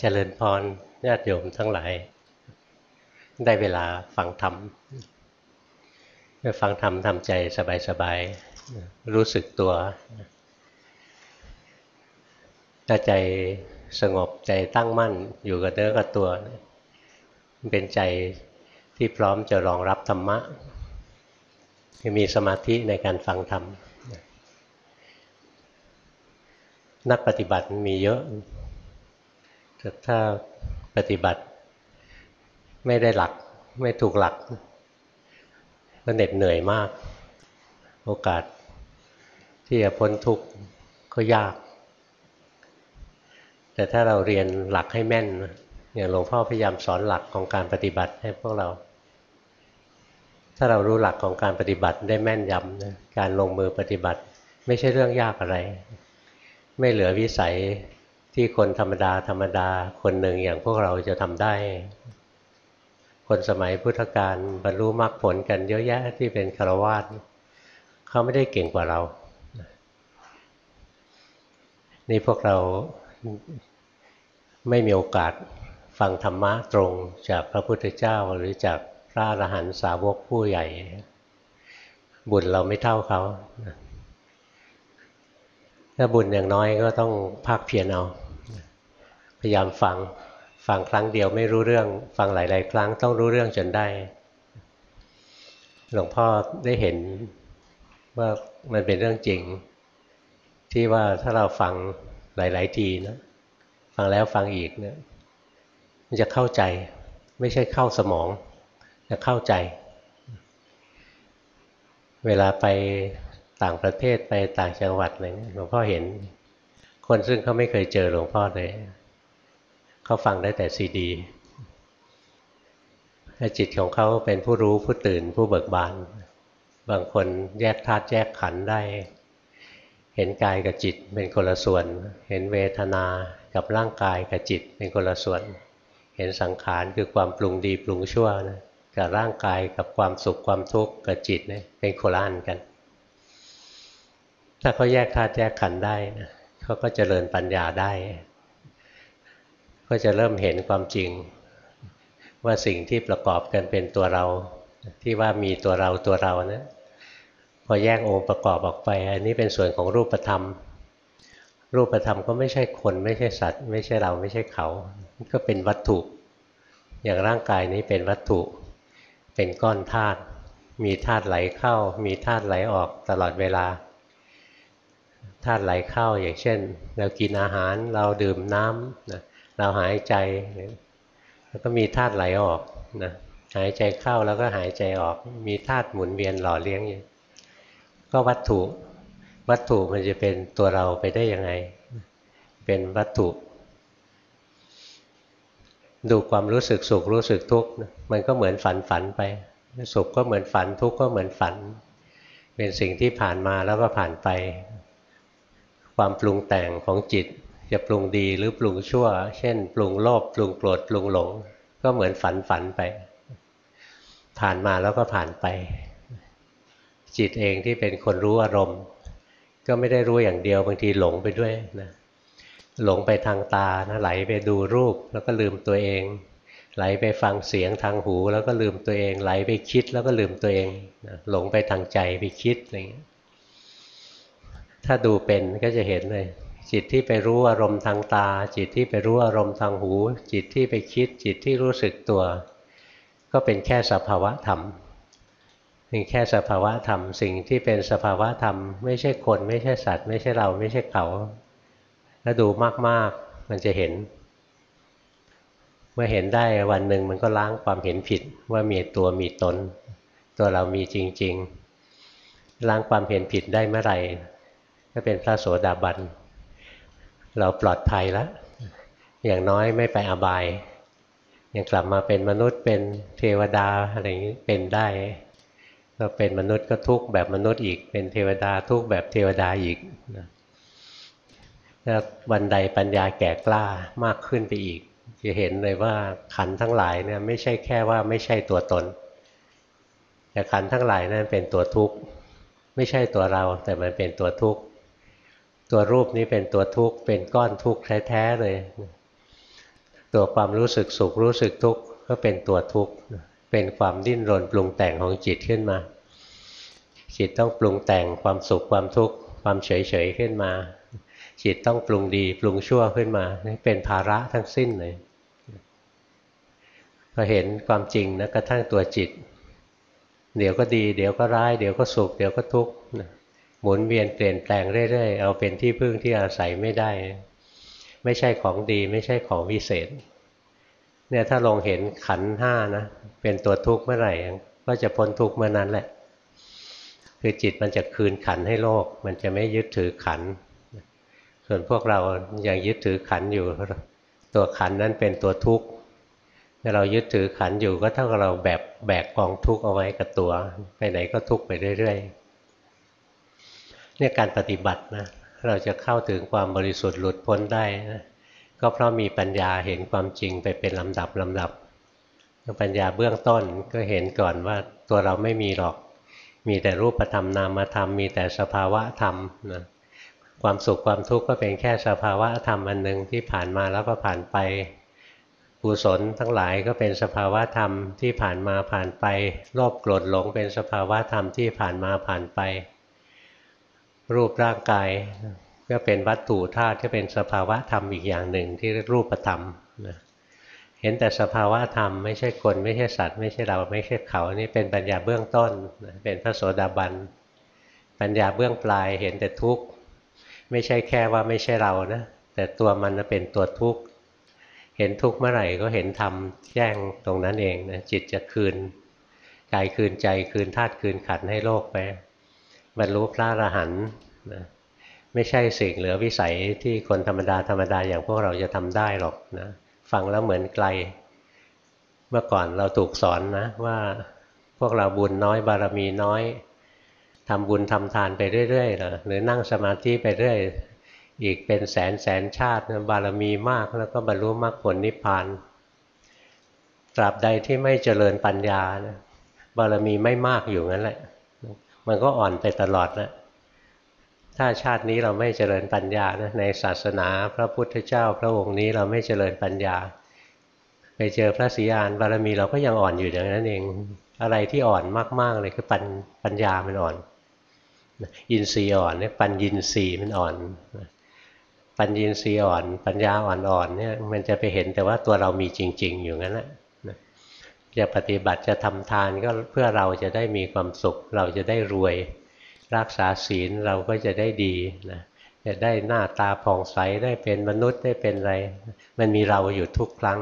เจริญพรญาติโยมทั้งหลาย ได้เวลาฟังธรรมฟังธรรมทำใจสบายๆ รู้สึกตัว ถ้าใจสงบใจตั้งมั่นอยู่กับเนื้อกับตัว เป็นใจที่พร้อมจะรองรับธรรมะมีสมาธิในการฟังธรรม นักปฏิบัติมีเยอะ ถ้าปฏิบัติ ไม่ได้หลักไม่ถูกหลัก ก็เหน็ดเหนื่อยมาก โอกาสที่จะพ้นทุกข์ก็ยาก แต่ถ้าเราเรียนหลักให้แม่นอย่างหลวงพ่อพยายามสอนหลักของการปฏิบัติให้พวกเรา ถ้าเรารู้หลักของการปฏิบัติได้แม่นยำนะการลงมือปฏิบัติ ไม่ใช่เรื่องยากอะไร ไม่เหลือวิสัย ที่คนธรรมดาธรรมดาคนหนึ่งอย่างพวกเราจะทำได้ คนสมัยพุทธกาลบรรลุมรรคผลกันเยอะแยะที่เป็นคารวาสเขาไม่ได้เก่งกว่าเรา นี่พวกเราไม่มีโอกาสฟังธรรมะตรงจากพระพุทธเจ้าหรือจากพระอรหันตสาวกผู้ใหญ่ บุญเราไม่เท่าเขาถ้าบุญอย่างน้อยก็ต้องภาคเพียรเอา พยายามฟังฟังครั้งเดียวไม่รู้เรื่อง ฟังหลาย ๆ ครั้งต้องรู้เรื่องจนได้ หลวงพ่อได้เห็นว่ามันเป็นเรื่องจริง ที่ว่าถ้าเราฟังหลาย ๆ ทีนะฟังแล้วฟังอีกเนะี่ยมันจะเข้าใจ ไม่ใช่เข้าสมองจะเข้าใจ เวลาไปต่างประเทศไปต่างจังหวัดอะไรหลวงพ่อเห็น คนซึ่งเขาไม่เคยเจอหลวงพ่อเลย เขาฟังได้แต่ซีดีจิตของเขาเป็นผู้รู้ผู้ตื่นผู้เบิกบาน บางคนแยกธาตุแยกขันได้ เห็นกายกับจิตเป็นคนละส่วน เห็นเวทนากับร่างกายกับจิตเป็นคนละส่วน เห็นสังขารคือความปรุงดีปรุงชั่วนะกับร่างกายกับความสุขความทุกข์กับจิตเนี่ยเป็นโคละอันกัน ถ้าเขาแยกธาตุแยกขันได้นะเขาก็เจริญปัญญาได้ ก็จะเริ่มเห็นความจริง ว่าสิ่งที่ประกอบกันเป็นตัวเรา ที่ว่ามีตัวเราตัวเรานะ พอแยกองค์ประกอบออกไป อันนี้เป็นส่วนของรูปธรรม รูปธรรมก็ไม่ใช่คนไม่ใช่สัตว์ ไม่ใช่เราไม่ใช่เขาก็เป็นวัตถุ อย่างร่างกายนี้เป็นวัตถุ เป็นก้อนธาตุมีธาตุไหลเข้า มีธาตุไหลออกตลอดเวลาธาตุไหลเข้าอย่างเช่น เรากินอาหารเราดื่มน้ำนะ เราหายใจแล้วก็มีธาตุไหลออกนะหายใจเข้าแล้วก็หายใจออก มีธาตุหมุนเวียนหล่อเลี้ยงอยู่ก็วัตถุวัตถุมันจะเป็นตัวเราไปได้ยังไง เป็นวัตถุ ดูความรู้สึกสุขรู้สึกทุกข์มันก็เหมือนฝันฝันไป สุขก็เหมือนฝันทุกข์ก็เหมือนฝัน เป็นสิ่งที่ผ่านมาแล้วก็ผ่านไป ความปรุงแต่งของจิต จะปรุงดีหรือปรุงชั่ว เช่น ปรุงโลภปรุงโกรธปรุงหลง ก็เหมือนฝันฝันไป ผ่านมาแล้วก็ผ่านไป จิตเองที่เป็นคนรู้อารมณ์ ก็ไม่ได้รู้อย่างเดียวบางทีหลงไปด้วยนะหลงไปทางตานะไหลไปดูรูปแล้วก็ลืมตัวเอง ไหลไปฟังเสียงทางหู แล้วก็ลืมตัวเอง ไหลไปคิดแล้วก็ลืมตัวเองนะหลงไปทางใจไปคิดอะไรอย่างนี้ถ้าดูเป็นก็จะเห็นเลย จิตที่ไปรู้อารมณ์ทางตา จิตที่ไปรู้อารมณ์ทางหู จิตที่ไปคิด จิตที่รู้สึกตัว ก็เป็นแค่สภาวะธรรมเป็นแค่สภาวะธรรม สิ่งที่เป็นสภาวะธรรม ไม่ใช่คน ไม่ใช่สัตว์ ไม่ใช่เราไม่ใช่เขาถ้าดูมากๆมันจะเห็น เมื่อเห็นได้วันหนึ่งมันก็ล้างความเห็นผิดว่ามีตัวมีตน ตัวเรามีจริง ๆ ล้างความเห็นผิดได้เมื่อไหร่ก็เป็นพระโสดาบันเเราปลอดภัยแล้ว อย่างน้อยไม่ไปอบาย ยังกลับมาเป็นมนุษย์เป็นเทวดาอะไรอย่างนี้เป็นได้เราเป็นมนุษย์ก็ทุกแบบมนุษย์อีก เป็นเทวดาทุกแบบเทวดาอีกแล้ววันใดปัญญาแก่กล้ามากขึ้นไปอีก จะเห็นเลยว่าขันทั้งหลายเนี่ยไม่ใช่แค่ว่าไม่ใช่ตัวตน แต่ขันทั้งหลายนั้นเป็นตัวทุกข์ ไม่ใช่ตัวเราแต่มันเป็นตัวทุกข์ ตัวรูปนี้เป็นตัวทุกข์เป็นก้อนทุกข์แท้ๆเลย ตัวความรู้สึกสุขรู้สึกทุกข์ก็เป็นตัวทุกข์เป็นความดิ้นรนปรุงแต่งของจิตขึ้นมา จิตต้องปรุงแต่งความสุขความทุกข์ความเฉยๆขึ้นมา จิตต้องปรุงดีปรุงชั่วขึ้นมานี่เป็นภาระทั้งสิ้นเลยพอเห็นความจริงนะกระทั่งตัวจิต เดี๋ยวก็ดี เดี๋ยวก็ร้าย เดี๋ยวก็สุข เดี๋ยวก็ทุกข์ หมุนเวียนเปลี่ยนแปลงเรื่อยๆเอาเป็นที่พึ่งที่อาศัยไม่ได้ ไม่ใช่ของดีไม่ใช่ของวิเศษ เนี่ยถ้าลงเห็นขันห้านะ เป็นตัวทุกข์เมื่อไหร่ ก็จะพ้นทุกข์เมื่อนั้นแหละ คือจิตมันจะคืนขันให้โลก มันจะไม่ยึดถือขัน ส่วนพวกเรายังยึดถือขันอยู่ ตัวขันนั้นเป็นตัวทุกข์ถ้าเรายึดถือขันอยู่ก็เท่ากับเราแบบแบกกองทุกข์เอาไว้กับตัว ไปไหนก็ทุกข์ไปเรื่อย ๆ เนี่ยการปฏิบัตินะเราจะเข้าถึงความบริสุทธิ์หลุดพ้นได้นะก็เพราะมีปัญญาเห็นความจริงไปเป็นลำดับลำดับปัญญาเบื้องต้นก็เห็นก่อนว่าตัวเราไม่มีหรอก มีแต่รูปธรรมนามธรรม มีแต่สภาวะธรรมนะความสุขความทุกข์ก็เป็นแค่สภาวะธรรมอันหนึ่งที่ผ่านมาแล้วก็ผ่านไปกุศลทั้งหลายก็เป็นสภาวะธรรมที่ผ่านมาผ่านไปโลภโกรธหลงเป็นสภาวะธรรมที่ผ่านมาผ่านไป รูปร่างกายก็เป็นวัตถุธาตุก็เป็นสภาวะธรรมอีกอย่างหนึ่งที่รูปธรรมนะเห็นแต่สภาวะธรรมไม่ใช่คนไม่ใช่สัตว์ ไม่ใช่เราไม่ใช่เขานี่เป็นปัญญาเบื้องต้นเป็นพระโสดาบันปัญญาเบื้องปลายเห็นแต่ทุกข์ไม่ใช่แค่ว่าไม่ใช่เรานะแต่ตัวมันเป็นตัวทุกข์เห็นทุกข์เมื่อไหร่ก็เห็นธรรมแจ้งตรงนั้นเองนะจิตจะคืนกายคืนใจคืนธาตุคืนขันให้โลกไป บรรลุพระอรหันต์นะไม่ใช่สิ่งเหลือวิสัยที่คนธรรมดาธรรมดาอย่างพวกเราจะทำได้หรอกนะฟังแล้วเหมือนไกล เมื่อก่อนเราถูกสอนนะว่าพวกเราบุญน้อยบารมีน้อยทำบุญทำทานไปเรื่อยๆหรือนั่งสมาธิไปเรื่อย อีกเป็นแสนแสนชาติบารมีมากแล้วก็บรรลุมรรคผลนิพพานตราบใดที่ไม่เจริญปัญญานะบารมีไม่มากอยู่งั้นแหละ มันก็อ่อนไปตลอดนะถ้าชาตินี้เราไม่เจริญปัญญานะในศาสนาพระพุทธเจ้า พระองค์นี้เราไม่เจริญปัญญา ไปเจอพระศรีอานบารมีเราก็ยังอ่อนอยู่อย่างนั้นเอง อะไรที่อ่อนมากๆเลยคือปัญปัญญามันอ่อน อินทรีย์อ่อนเนี่ยปัญญินทรีย์มันอ่อน ปัญญินทรีย์อ่อน ปัญญาอ่อนๆเนี่ยมันจะไปเห็นแต่ว่าตัวเรามีจริง ๆ อยู่งั้นแหละ จะปฏิบัติจะทำทานก็เพื่อเราจะได้มีความสุข เราจะได้รวย รักษาศีลเราก็จะได้ดีนะจะได้หน้าตาผ่องใสได้เป็นมนุษย์ได้เป็นอะไร มันมีเราอยู่ทุกครั้ง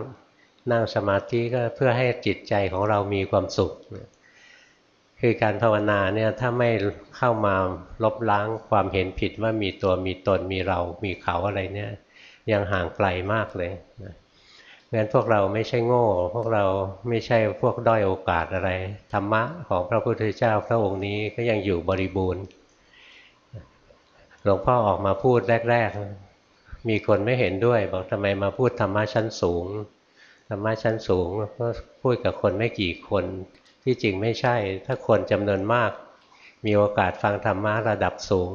นั่งสมาธิก็เพื่อให้จิตใจของเรามีความสุข คือการภาวนาเนี่ยถ้าไม่เข้ามาลบล้างความเห็นผิดว่ามีตัวมีตนมีเรา มีเขาอะไรเนี่ยยังห่างไกลมากเลยนะ งั้นพวกเราไม่ใช่โง่ พวกเราไม่ใช่พวกด้อยโอกาสอะไร ธรรมะของพระพุทธเจ้าพระองค์นี้ก็ยังอยู่บริบูรณ์ หลวงพ่อออกมาพูดแรก ๆ มีคนไม่เห็นด้วย บอกทำไมมาพูดธรรมะชั้นสูง ธรรมะชั้นสูงก็พูดกับคนไม่กี่คน ที่จริงไม่ใช่ ถ้าคนจำนวนมาก มีโอกาสฟังธรรมะระดับสูง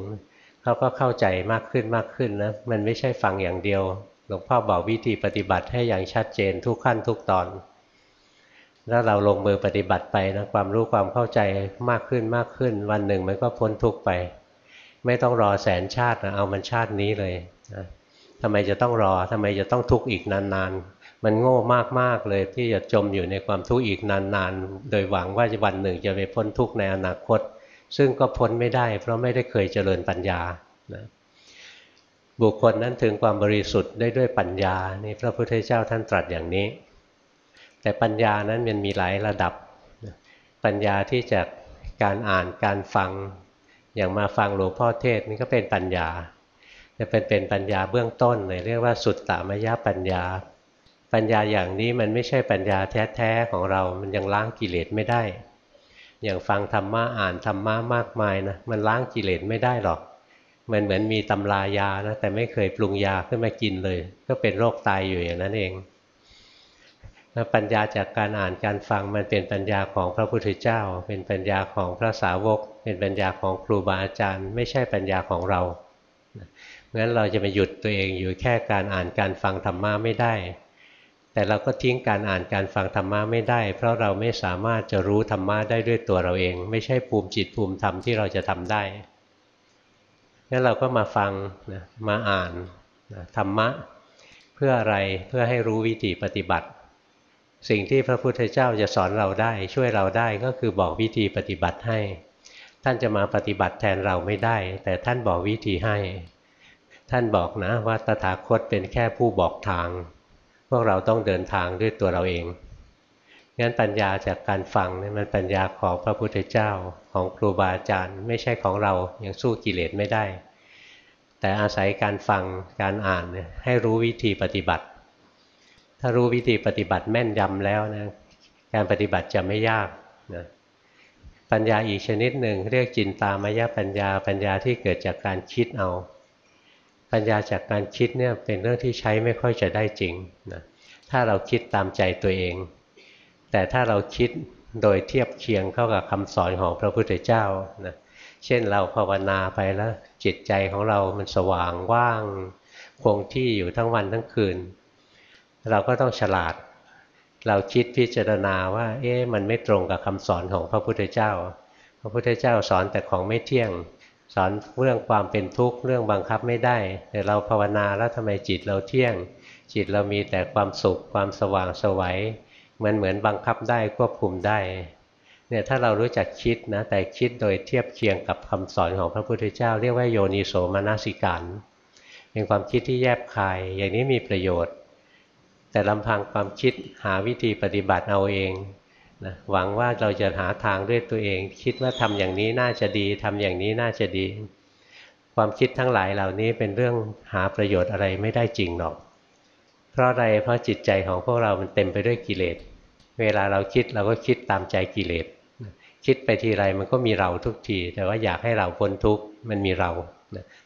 เขาก็เข้าใจมากขึ้นมากขึ้นนะ มันไม่ใช่ฟังอย่างเดียว หลวงพ่อบอกวิธีปฏิบัติให้อย่างชัดเจนทุกขั้นทุกตอนแล้วเราลงมือปฏิบัติไปนะความรู้ความเข้าใจมากขึ้นมากขึ้น วันหนึ่งมันก็พ้นทุกไป ไม่ต้องรอแสนชาตินะเอามันชาตินี้เลยนะทำไมจะต้องรอทำไมจะต้องทุกข์อีกนานๆ มันโง่มากๆเลยที่จะจมอยู่ในความทุกข์อีกนานๆ โดยหวังว่าจะวันหนึ่งจะไปพ้นทุกข์ในอนาคต ซึ่งก็พ้นไม่ได้ เพราะไม่ได้เคยเจริญปัญญานะ บุคคลนั้นถึงความบริสุทธิ์ได้ด้วยปัญญานี่พระพุทธเจ้าท่านตรัสอย่างนี้ แต่ปัญญานั้นมันมีหลายระดับ ปัญญาที่จากการอ่านการฟังอย่างมาฟังหลวงพ่อเทศนี่ก็เป็นปัญญาจะเป็นเป็นปัญญาเบื้องต้นเลยเรียกว่าสุดตามยปัญญา ปัญญาอย่างนี้มันไม่ใช่ปัญญาแท้ๆของเรา มันยังล้างกิเลสไม่ได้ อย่างฟังธรรมะอ่านธรรมะมากมายนะมันล้างกิเลสไม่ได้หรอก มันเหมือนมีตำรายานะแต่ไม่เคยปรุงยาขึ้นมากินเลย ก็เป็นโรคตายอยู่อย่างนั้นเองปัญญาจากการอ่านการฟังมันเป็นปัญญาของพระพุทธเจ้า เป็นปัญญาของพระสาวก เป็นปัญญาของครูบาอาจารย์ ไม่ใช่ปัญญาของเราเพราะฉะนั้นเราจะมาหยุดตัวเองอยู่แค่การอ่านการฟังธรรมะไม่ได้ แต่เราก็ทิ้งการอ่านการฟังธรรมะไม่ได้ เพราะเราไม่สามารถจะรู้ธรรมะได้ด้วยตัวเราเอง ไม่ใช่ภูมิจิตภูมิธรรมที่เราจะทำได้ งั้นเราก็มาฟังนะมาอ่านนะธรรมะเพื่ออะไรเพื่อให้รู้วิธีปฏิบัติ สิ่งที่พระพุทธเจ้าจะสอนเราได้ช่วยเราได้ก็คือบอกวิธีปฏิบัติให้ ท่านจะมาปฏิบัติแทนเราไม่ได้ แต่ท่านบอกวิธีให้ ท่านบอกนะว่าตถาคตเป็นแค่ผู้บอกทาง พวกเราต้องเดินทางด้วยตัวเราเอง งั้นปัญญาจากการฟังเนี่ยมันปัญญาของพระพุทธเจ้าของครูบาอาจารย์ ไม่ใช่ของเรายังสู้กิเลสไม่ได้ แต่อาศัยการฟังการอ่านให้รู้วิธีปฏิบัติ ถ้ารู้วิธีปฏิบัติแม่นยำแล้วนะการปฏิบัติจะไม่ยากนะปัญญาอีกชนิดหนึ่งเรียกจินตามายปัญญาปัญญาที่เกิดจากการคิดเอา ปัญญาจากการคิดเนี่ยเป็นเรื่องที่ใช้ไม่ค่อยจะได้จริงนะถ้าเราคิดตามใจตัวเอง แต่ถ้าเราคิดโดยเทียบเคียงเข้ากับคำสอนของพระพุทธเจ้านะเช่นเราภาวนาไปแล้วจิตใจของเรามันสว่างว่างคงที่อยู่ทั้งวันทั้งคืน เราก็ต้องฉลาด เราคิดพิจารณาว่า เอ๊ะมันไม่ตรงกับคำสอนของพระพุทธเจ้า พระพุทธเจ้าสอนแต่ของไม่เที่ยง สอนเรื่องความเป็นทุกข์เรื่องบังคับไม่ได้ แต่เราภาวนาแล้วทำไมจิตเราเที่ยง จิตเรามีแต่ความสุขความสว่างสวัย มันเหมือนบังคับได้ควบคุมได้เนี่ยถ้าเรารู้จักคิดนะแต่คิดโดยเทียบเคียงกับคำสอนของพระพุทธเจ้า เรียกว่าโยนิโสมนสิการเป็นความคิดที่แยบคาย อย่างนี้มีประโยชน์ แต่ลำพังความคิดหาวิธีปฏิบัติเอาเองนะหวังว่าเราจะหาทางด้วยตัวเอง คิดว่าทำอย่างนี้น่าจะดีทำอย่างนี้น่าจะดี ความคิดทั้งหลายเหล่านี้เป็นเรื่องหาประโยชน์อะไรไม่ได้จริงหรอก เพราะอะไรเพราะจิตใจของพวกเรามันเต็มไปด้วยกิเลส เวลาเราคิดเราก็คิดตามใจกิเลส คิดไปทีไรมันก็มีเราทุกที แต่ว่าอยากให้เราพ้นทุกข์มันมีเรา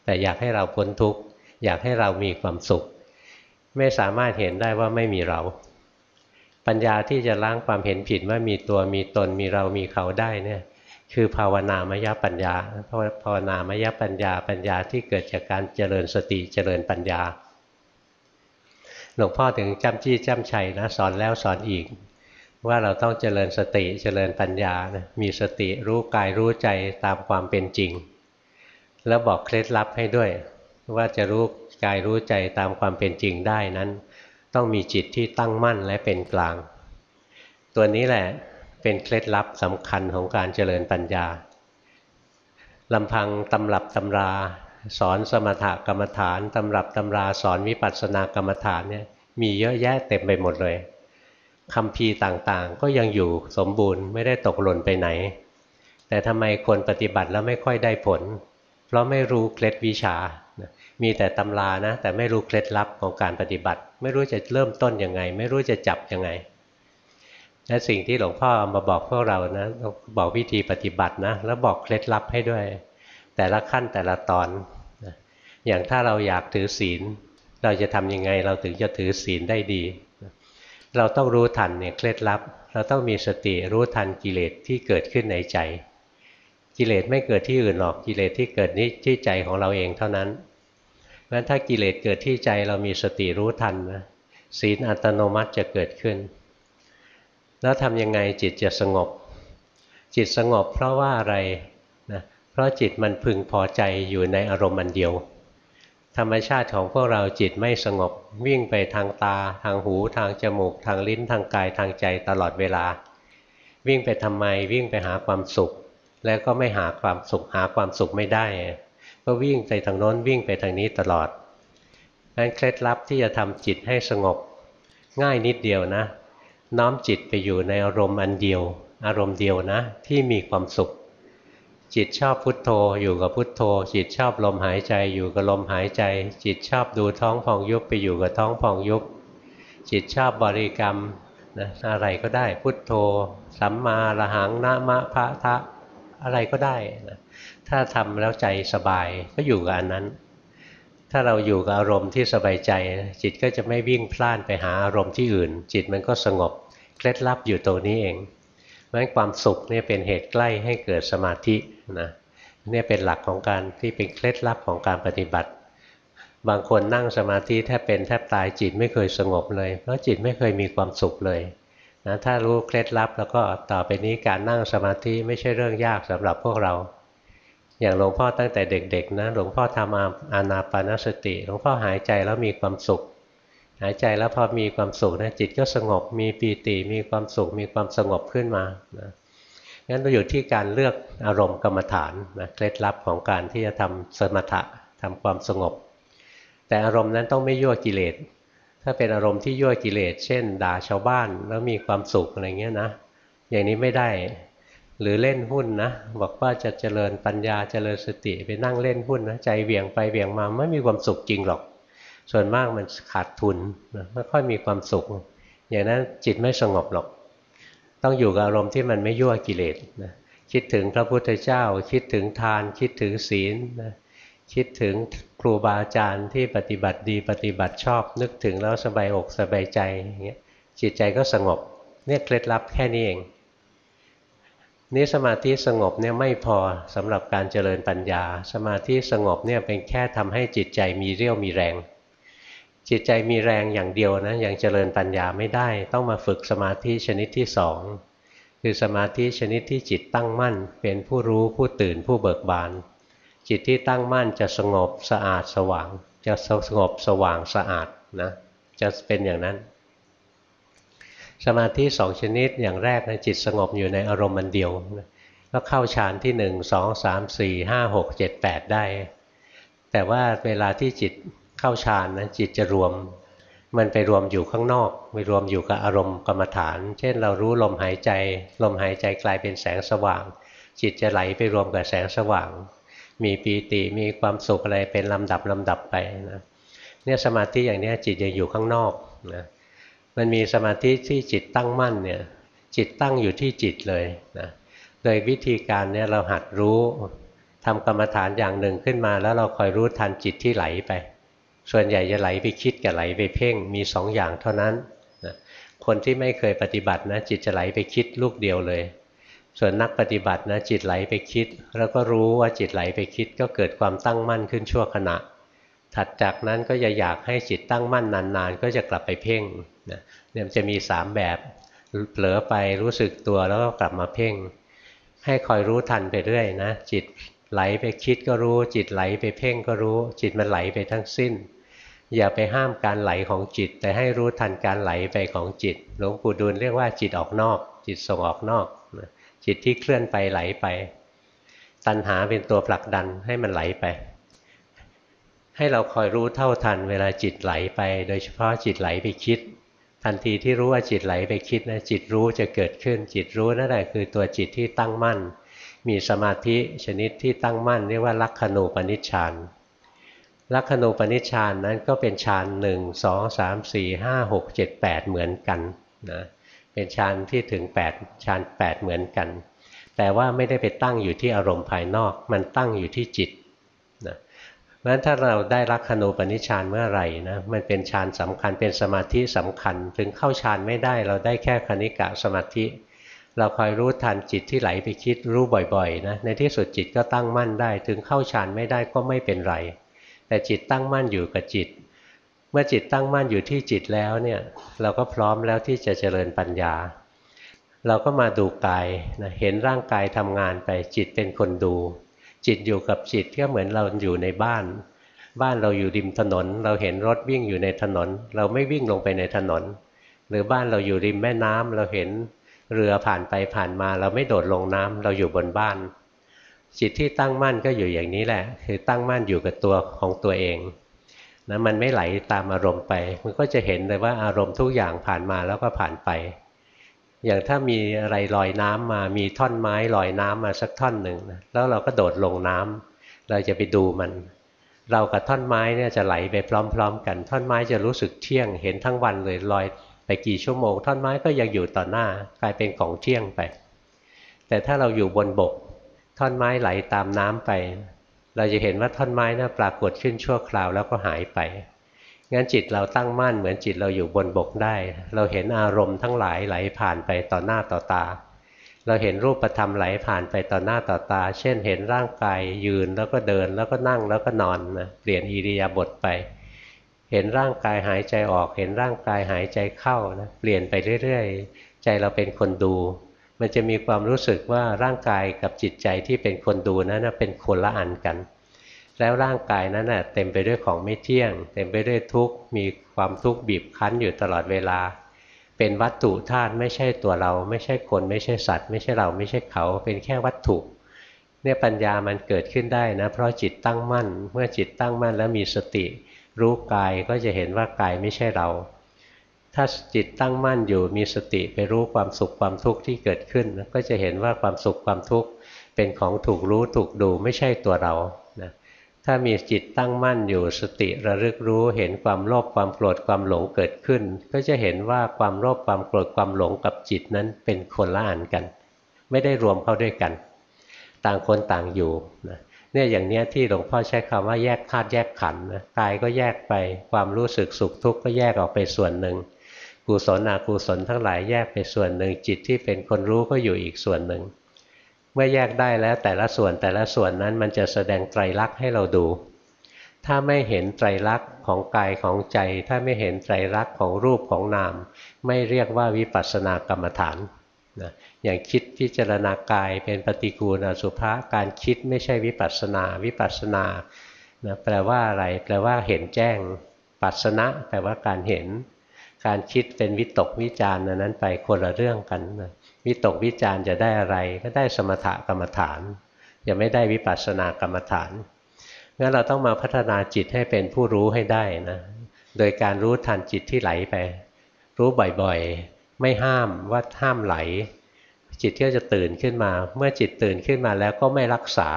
แต่อยากให้เราพ้นทุกข์อยากให้เรามีความสุข ไม่สามารถเห็นได้ว่าไม่มีเรา ปัญญาที่จะล้างความเห็นผิดว่ามีตัวมีตนมีเรามีเขาได้เนี่ยคือภาวนามยปัญญาภาวนามยปัญญา ปัญญาที่เกิดจากการเจริญสติเจริญปัญญา หลวงพ่อถึงจำจี้จำชัยนะสอนแล้วสอนอีก ว่าเราต้องเจริญสติเจริญปัญญานะมีสติรู้กายรู้ใจตามความเป็นจริง แล้วบอกเคล็ดลับให้ด้วย ว่าจะรู้กายรู้ใจตามความเป็นจริงได้นั้น ต้องมีจิตที่ตั้งมั่นและเป็นกลาง ตัวนี้แหละเป็นเคล็ดลับสำคัญของการเจริญปัญญาลำพังตำรับตำรา สอนสมถกรรมฐานตำรับตำราสอนวิปัสสนากรรมฐานเนี่ยมีเยอะแยะเต็มไปหมดเลยคำพีต่างๆ ก็ยังอยู่สมบูรณ์ไม่ได้ตกหล่นไปไหน แต่ทำไมคนปฏิบัติแล้วไม่ค่อยได้ผล เพราะไม่รู้เคล็ดวิชา มีแต่ตำรานะแต่ไม่รู้เคล็ดลับของการปฏิบัติ ไม่รู้จะเริ่มต้นยังไง ไม่รู้จะจับยังไงและสิ่งที่หลวงพ่อมาบอกพวกเรานะบอกวิธีปฏิบัตินะแล้วบอกเคล็ดลับให้ด้วย แต่ละขั้นแต่ละตอน อย่างถ้าเราอยากถือศีล เราจะทำยังไงเราถึงจะถือศีลได้ดี เราต้องรู้ทันเนี่ยเคล็ดลับ เราต้องมีสติรู้ทันกิเลสที่เกิดขึ้นในใจ กิเลสไม่เกิดที่อื่นหรอกกิเลสที่เกิดนี่ที่ใจของเราเองเท่านั้นเพราะฉะนั้นถ้ากิเลสเกิดที่ใจเรามีสติรู้ทันนะศีลอัตโนมัติจะเกิดขึ้น แล้วทำยังไงจิตจะสงบ จิตสงบเพราะว่าอะไรนะเพราะจิตมันพึงพอใจอยู่ในอารมณ์อันเดียว ธรรมชาติของพวกเราจิตไม่สงบวิ่งไปทางตา ทางหู ทางจมูก ทางลิ้นทางกายทางใจตลอดเวลา วิ่งไปทำไมวิ่งไปหาความสุข แล้วก็ไม่หาความสุขหาความสุขไม่ได้ ก็วิ่งไปทางโน้นวิ่งไปทางนี้ตลอดนั้นเคล็ดลับที่จะทำจิตให้สงบ ง่ายนิดเดียวนะ น้อมจิตไปอยู่ในอารมณ์อันเดียว อารมณ์เดียวนะที่มีความสุข จิตชอบพุทโธอยู่กับพุทโธ จิตชอบลมหายใจอยู่กับลมหายใจ จิตชอบดูท้องพองยุบไปอยู่กับท้องพองยุบ จิตชอบบริกรรมนะอะไรก็ได้พุทโธ สัมมาระหังนะมะพะทะอะไรก็ได้นะถ้าทำแล้วใจสบายก็อยู่กับอันนั้น ถ้าเราอยู่กับอารมณ์ที่สบายใจ จิตก็จะไม่วิ่งพล่านไปหาอารมณ์ที่อื่น จิตมันก็สงบเคล็ดลับอยู่ตรงนี้เอง นั้นความสุขเนี่ยเป็นเหตุใกล้ให้เกิดสมาธินะเนี่ยเป็นหลักของการที่เป็นเคล็ดลับของการปฏิบัติ บางคนนั่งสมาธิแทบเป็นแทบตายจิตไม่เคยสงบเลย เพราะจิตไม่เคยมีความสุขเลยนะถ้ารู้เคล็ดลับแล้วก็ต่อไปนี้การนั่งสมาธิไม่ใช่เรื่องยากสำหรับพวกเรา อย่างหลวงพ่อตั้งแต่เด็กๆนะหลวงพ่อทำอานาปานสติหลวงพ่อหายใจแล้วมีความสุข หายใจแล้วพอมีความสุขนะจิตก็สงบมีปีติมีความสุขมีความสงบขึ้นมานะงั้นเราอยู่ที่การเลือกอารมณ์กรรมฐานนะเคล็ดลับของการที่จะทำสมถะทำความสงบ แต่อารมณ์นั้นต้องไม่ยั่วกิเลส ถ้าเป็นอารมณ์ที่ยั่วกิเลส เช่น ด่าชาวบ้านแล้วมีความสุขอะไรเงี้ยนะ อย่างนี้ไม่ได้ หรือเล่นหุ้นนะบอกว่าจะเจริญปัญญาเจริญสติไปนั่งเล่นหุ้นนะใจเวียงไปเวียงมาไม่มีความสุขจริงหรอก ส่วนมากมันขาดทุนไม่ค่อยมีความสุข อย่างนั้นจิตไม่สงบหรอก ต้องอยู่กับอารมณ์ที่มันไม่ยั่วกิเลสนะคิดถึงพระพุทธเจ้า คิดถึงทาน คิดถึงศีลนะคิดถึงครูบาอาจารย์ที่ปฏิบัติดีปฏิบัติชอบ นึกถึงแล้วสบายอกสบายใจอย่างเงี้ยจิตใจก็สงบเนี่ยเคล็ดลับแค่นี้เองนี่สมาธิสงบเนี่ยไม่พอสำหรับการเจริญปัญญา สมาธิสงบเนี่ยเป็นแค่ทำให้จิตใจมีเรี่ยวมีแรง จิตใจมีแรงอย่างเดียวนะยังเจริญปัญญาไม่ได้ ต้องมาฝึกสมาธิชนิดที่สองคือสมาธิชนิดที่จิตตั้งมั่น เป็นผู้รู้ผู้ตื่นผู้เบิกบาน จิตที่ตั้งมั่นจะสงบสะอาดสว่าง จะสงบสว่างสะอาดนะจะเป็นอย่างนั้น สมาธิสองชนิดอย่างแรกนะจิตสงบอยู่ในอารมณ์มันเดียวก็เข้าฌานที่หนึ่งสองสามสี่ห้าหกเจ็ดแปดได้ แต่ว่าเวลาที่จิต เข้าฌานนะจิตจะรวม มันไปรวมอยู่ข้างนอกไปรวมอยู่กับอารมณ์กรรมฐาน เช่น เรารู้ลมหายใจ ลมหายใจกลายเป็นแสงสว่าง จิตจะไหลไปรวมกับแสงสว่าง มีปีติมีความสุขอะไรเป็นลำดับลำดับไปนะเนี่ยสมาธิอย่างนี้จิตยังอยู่ข้างนอกนะมันมีสมาธิที่จิตตั้งมั่นเนี่ยจิตตั้งอยู่ที่จิตเลยนะโดยวิธีการเนี่ยเราหัดรู้ทำกรรมฐานอย่างหนึ่งขึ้นมา แล้วเราคอยรู้ทันจิตที่ไหลไป ส่วนใหญ่จะไหลไปคิดกับไหลไปเพ่งมีสองอย่างเท่านั้นนะคนที่ไม่เคยปฏิบัตินะจิตจะไหลไปคิดลูกเดียวเลย ส่วนนักปฏิบัตินะจิตไหลไปคิด แล้วก็รู้ว่าจิตไหลไปคิดก็เกิดความตั้งมั่นขึ้นชั่วขณะ ถัดจากนั้นก็จะอยากให้จิตตั้งมั่นนานๆ ก็จะกลับไปเพ่งนะเนี่ยจะมีสามแบบเผลอไปรู้สึกตัวแล้วก็กลับมาเพ่ง ให้คอยรู้ทันไปเรื่อยนะจิตไหลไปคิดก็รู้ จิตไหลไปเพ่งก็รู้ จิตมันไหลไปทั้งสิ้น อย่าไปห้ามการไหลของจิต แต่ให้รู้ทันการไหลไปของจิต หลวงปู่ดูลเรียกว่าจิตออกนอก จิตส่งออกนอกจิตที่เคลื่อนไปไหลไป ตัณหาเป็นตัวผลักดันให้มันไหลไป ให้เราคอยรู้เท่าทันเวลาจิตไหลไป โดยเฉพาะจิตไหลไปคิด ทันทีที่รู้ว่าจิตไหลไปคิดนะจิตรู้จะเกิดขึ้น จิตรู้นั่นแหละคือตัวจิตที่ตั้งมั่น มีสมาธิชนิดที่ตั้งมั่น เรียกว่าลักขณูปนิชฌาน ลักขณูปนิชฌานนั้นก็เป็นฌานหนึ่งสองสามสี่ห้าหกเจ็ดแปดเหมือนกันนะเป็นฌานที่ถึง8ฌาน8เหมือนกัน แต่ว่าไม่ได้ไปตั้งอยู่ที่อารมณ์ภายนอก มันตั้งอยู่ที่จิตนะเพราะฉะนั้นถ้าเราได้รักขณูปนิชฌานเมื่อไหร่นะมันเป็นฌานสำคัญเป็นสมาธิสำคัญ ถึงเข้าฌานไม่ได้เราได้แค่คณิกะสมาธิ เราคอยรู้ทันจิตที่ไหลไปคิดรู้บ่อยๆนะในที่สุดจิตก็ตั้งมั่นได้ ถึงเข้าฌานไม่ได้ก็ไม่เป็นไร แต่จิตตั้งมั่นอยู่กับจิต เมื่อจิตตั้งมั่นอยู่ที่จิตแล้วเนี่ยเราก็พร้อมแล้วที่จะเจริญปัญญา เราก็มาดูกายนะเห็นร่างกายทำงานไปจิตเป็นคนดู จิตอยู่กับจิตก็เหมือนเราอยู่ในบ้าน บ้านเราอยู่ริมถนน เราเห็นรถวิ่งอยู่ในถนน เราไม่วิ่งลงไปในถนน หรือบ้านเราอยู่ริมแม่น้ำเราเห็นเรือผ่านไปผ่านมาเราไม่โดดลงน้ำเราอยู่บนบ้าน จิตที่ตั้งมั่นก็อยู่อย่างนี้แหละ คือตั้งมั่นอยู่กับตัวของตัวเองนะมันไม่ไหลตามอารมณ์ไป มันก็จะเห็นเลยว่าอารมณ์ทุกอย่างผ่านมาแล้วก็ผ่านไป อย่างถ้ามีอะไรลอยน้ำมามีท่อนไม้ลอยน้ำมาสักท่อนหนึ่งนะแล้วเราก็โดดลงน้ำเราจะไปดูมัน เรากับท่อนไม้เนี่ยจะไหลไปพร้อม ๆ กันท่อนไม้จะรู้สึกเที่ยง เห็นทั้งวันเลยลอยไปกี่ชั่วโมง ท่อนไม้ก็ยังอยู่ต่อหน้ากลายเป็นของเที่ยงไป แต่ถ้าเราอยู่บนบก ท่อนไม้ไหลตามน้ำไป เราจะเห็นว่าท่อนไม้นะ่ะปรากฏขึ้นชั่วคราวแล้วก็หายไปงั้นจิตเราตั้งมั่นเหมือนจิตเราอยู่บนบกได้ เราเห็นอารมณ์ทั้งหลายไหลผ่านไปต่อหน้าต่อตา เราเห็นรูปธรรมไหลผ่านไปต่อหน้าต่อตา เช่นเห็นร่างกายยืนแล้วก็เดินแล้วก็นั่งแล้วก็นอนนะเปลี่ยนอิริยาบถไป เห็นร่างกายหายใจออก เห็นร่างกายหายใจเข้านะเปลี่ยนไปเรื่อย ๆ ใจเราเป็นคนดู มันจะมีความรู้สึกว่าร่างกายกับจิตใจที่เป็นคนดูนั้นเป็นคนละอันกัน แล้วร่างกายนั้นเต็มไปด้วยของไม่เที่ยง เต็มไปด้วยทุกข์มีความทุกข์บีบคั้นอยู่ตลอดเวลา เป็นวัตถุธาตุไม่ใช่ตัวเรา ไม่ใช่คนไม่ใช่สัตว์ ไม่ใช่เราไม่ใช่เขา เป็นแค่วัตถุเนี่ยปัญญามันเกิดขึ้นได้นะเพราะจิตตั้งมั่น เมื่อจิตตั้งมั่นแล้วมีสติ รู้กายก็จะเห็นว่ากายไม่ใช่เรา ถ้าจิตตั้งมั่นอยู่มีสติไปรู้ความสุขความทุกข์ที่เกิดขึ้น ก็จะเห็นว่าความสุขความทุกข์เป็นของถูกรู้ถูกดูไม่ใช่ตัวเรานะถ้ามีจิตตั้งมั่นอยู่สติระลึกรู้เห็นความโลภความโกรธความหลงเกิดขึ้น ก็จะเห็นว่าความโลภความโกรธความหลงกับจิตนั้นเป็นคนละอันกัน ไม่ได้รวมเข้าด้วยกัน ต่างคนต่างอยู่นะเนี่ยอย่างเนี้ยที่หลวงพ่อใช้คำว่าแยกธาตุแยกขันธ์นะกายก็แยกไปความรู้สึกสุขทุกข์ก็แยกออกไปส่วนหนึ่ง กุศลอกุศลทั้งหลายแยกไปส่วนหนึ่งจิตที่เป็นคนรู้ก็อยู่อีกส่วนหนึ่ง เมื่อแยกได้แล้วแต่ละส่วนแต่ละส่วนนั้นมันจะแสดงไตรลักษณ์ให้เราดู ถ้าไม่เห็นไตรลักษณ์ของกายของใจ ถ้าไม่เห็นไตรลักษณ์ของรูปของนาม ไม่เรียกว่าวิปัสสนากรรมฐานนะอย่างคิดพิจารณากายเป็นปฏิกูลอสุภะการคิดไม่ใช่วิปัสสนาวิปัสสนานะแปลว่าอะไร แปลว่าเห็นแจ้ง ปัสสนะแปลว่าการเห็น การคิดเป็นวิตกวิจารณ์นั้นไปคนละเรื่องกันนะวิตกวิจารจะได้อะไรก็ได้สมถกรรมฐานยังไม่ได้วิปัสสนากรรมฐานงั้นเราต้องมาพัฒนาจิตให้เป็นผู้รู้ให้ได้นะโดยการรู้ทันจิตที่ไหลไป รู้บ่อยๆ ไม่ห้ามว่าห้ามไหล จิตก็จะตื่นขึ้นมา เมื่อจิตตื่นขึ้นมาแล้วก็ไม่รักษา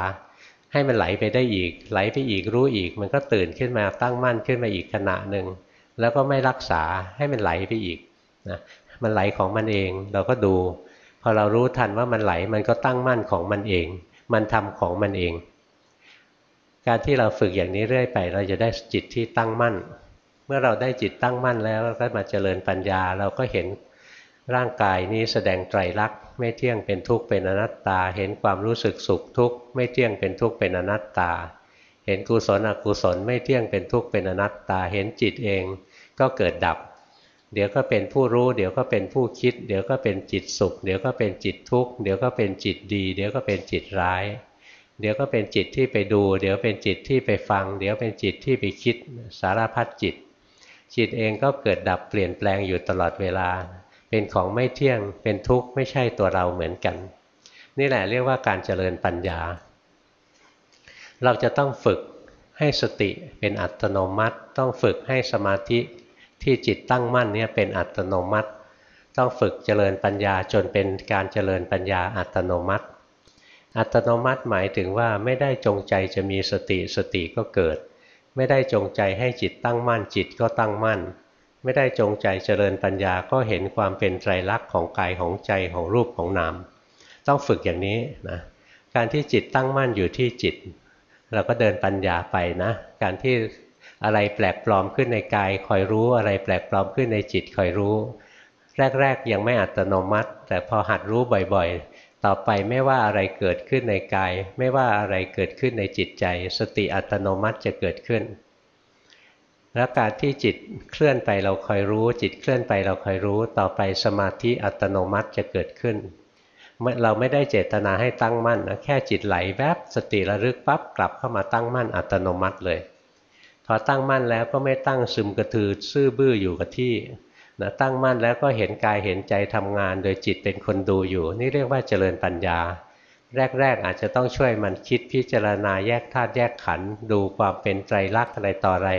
ให้มันไหลไปได้อีก ไหลไปอีกรู้อีก มันก็ตื่นขึ้นมาตั้งมั่นขึ้นมาอีกขณะหนึ่ง แล้วก็ไม่รักษาให้มันไหลไปอีกนะมันไหลของมันเองเราก็ดู พอเรารู้ทันว่ามันไหลมันก็ตั้งมั่นของมันเอง มันทำของมันเอง การที่เราฝึกอย่างนี้เรื่อยไป เราจะได้จิตที่ตั้งมั่น เมื่อเราได้จิตตั้งมั่นแล้วก็มาเจริญปัญญา เราก็เห็นร่างกายนี้แสดงไตรลักษณ์ไม่เที่ยงเป็นทุกข์เป็นอนัตตา เห็นความรู้สึกสุขทุกข์ไม่เที่ยงเป็นทุกข์เป็นอนัตตา เห็นกุศลอกุศลไม่เที่ยงเป็นทุกข์เป็นอนัตตา เห็นจิตเอง ก็เกิดดับ เดี๋ยวก็เป็นผู้รู้ เดี๋ยวก็เป็นผู้คิด เดี๋ยวก็เป็นจิตสุข เดี๋ยวก็เป็นจิตทุกข์ เดี๋ยวก็เป็นจิตดี เดี๋ยวก็เป็นจิตร้าย เดี๋ยวก็เป็นจิตที่ไปดู เดี๋ยวเป็นจิตที่ไปฟัง เดี๋ยวเป็นจิตที่ไปคิดสารพัดจิต จิตเองก็เกิดดับเปลี่ยนแปลงอยู่ตลอดเวลา เป็นของไม่เที่ยง เป็นทุกข์ไม่ใช่ตัวเราเหมือนกัน นี่แหละเรียกว่าการเจริญปัญญา เราจะต้องฝึกให้สติเป็นอัตโนมัติ ต้องฝึกให้สมาธิ ที่จิตตั้งมั่นเนี่ยเป็นอัตโนมัติ ต้องฝึกเจริญปัญญาจนเป็นการเจริญปัญญาอัตโนมัติ อัตโนมัติหมายถึงว่าไม่ได้จงใจจะมีสติสติก็เกิด ไม่ได้จงใจให้จิตตั้งมั่นจิตก็ตั้งมั่น ไม่ได้จงใจเจริญปัญญาก็เห็นความเป็นไตรลักษณ์ของกายของใจของรูปของนามต้องฝึกอย่างนี้นะการที่จิตตั้งมั่นอยู่ที่จิต เราก็เดินปัญญาไปนะ การที่ อะไรแปลกปลอมขึ้นในกายคอยรู้อะไรแปลกปลอมขึ้นในจิตคอยรู้ แรกๆยังไม่อัตโนมัติ แต่พอหัดรู้บ่อยๆ ต่อไปไม่ว่าอะไรเกิดขึ้นในกาย ไม่ว่าอะไรเกิดขึ้นในจิตใจ สติอัตโนมัติจะเกิดขึ้นแล้วการที่จิตเคลื่อนไปเราคอยรู้ จิตเคลื่อนไปเราคอยรู้ต่อไปสมาธิอัตโนมัติจะเกิดขึ้น เราไม่ได้เจตนาให้ตั้งมั่นนะแค่จิตไหลแวบสติระลึกปั๊บกลับเข้ามาตั้งมั่นอัตโนมัติเลย พอตั้งมั่นแล้วก็ไม่ตั้งซึมกระทือซื่อบื้ออยู่กับที่นะตั้งมั่นแล้วก็เห็นกายเห็นใจทำงาน โดยจิตเป็นคนดูอยู่ นี่เรียกว่าเจริญปัญญา แรก ๆ อาจจะต้องช่วยมันคิดพิจารณาแยกธาตุแยกขันธ์ดูความเป็นไตรลักษณ์อะไรต่ออะไร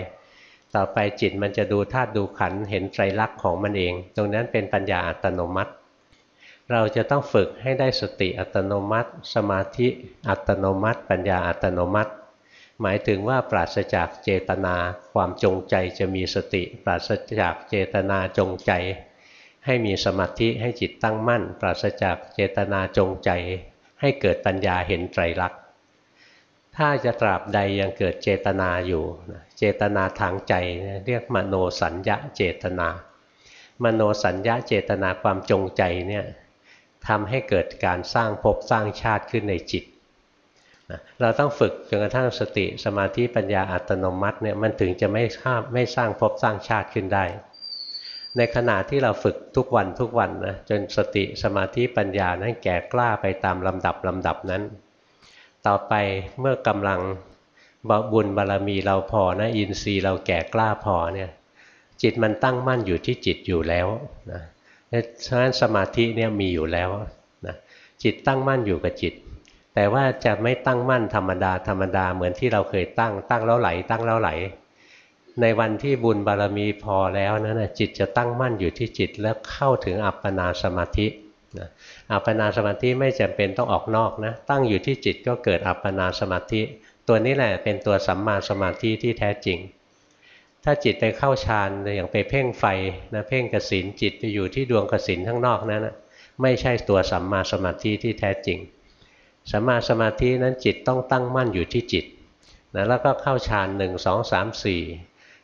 ต่อไปจิตมันจะดูธาตุดูขันธ์เห็นไตรลักษณ์ของมันเอง ตรงนั้นเป็นปัญญาอัตโนมัติ เราจะต้องฝึกให้ได้สติอัตโนมัติ สมาธิอัตโนมัติ ปัญญาอัตโนมัติ หมายถึงว่าปราศจากเจตนาความจงใจจะมีสติ ปราศจากเจตนาจงใจ ให้มีสมาธิให้จิตตั้งมั่น ปราศจากเจตนาจงใจ ให้เกิดปัญญาเห็นไตรลักษณ์ถ้าจะตราบใดยังเกิดเจตนาอยู่ เจตนาทางใจเรียกมโนสัญญาเจตนา มโนสัญญาเจตนาความจงใจเนี่ยทำให้เกิดการสร้างภพสร้างชาติขึ้นในจิต นะเราต้องฝึกจนกระทั่งสติสมาธิปัญญาอัตโนมัติเนี่ยมันถึงจะไม่ข้ามไม่สร้างภพสร้างชาติขึ้นได้ ในขณะที่เราฝึกทุกวันทุกวันนะจนสติสมาธิปัญญานั้นแก่กล้าไปตามลำดับลำดับนั้น ต่อไปเมื่อกำลังบุญบารรมีเราพอนะอินทรีย์เราแก่กล้าพอเนี่ยจิตมันตั้งมั่นอยู่ที่จิตอยู่แล้วนะฉะนั้นสมาธิเนี่ยมีอยู่แล้วนะจิตตั้งมั่นอยู่กับจิต แต่ว่าจะไม่ตั้งมั่นธรรมดาธรรมดาเหมือนที่เราเคยตั้ง ตั้งแล้วไหล ตั้งแล้วไหล ในวันที่บุญบารมีพอแล้วนะั้นจิตจะตั้งมั่นอยู่ที่จิตแล้วเข้าถึงอัปปนาสมาธินะอัปปนาสมาธิไม่จำเป็นต้องออกนอกนะ ตั้งอยู่ที่จิตก็เกิดอัปปนาสมาธิ ตัวนี้แหละเป็นตัวสัมมาสมาธิที่แท้จริง ถ้าจิตไปเข้าฌานอย่างไปเพ่งไฟนะเพ่งกสินจิตไปอยู่ที่ดวงกสินข้างนอกนั้นนะไม่ใช่ตัวสัมมาสมาธิที่แท้จริง สัมมาสมาธินั้นจิตต้องตั้งมั่นอยู่ที่จิตนะแล้วก็เข้าฌานหนึ่งสองสามสี่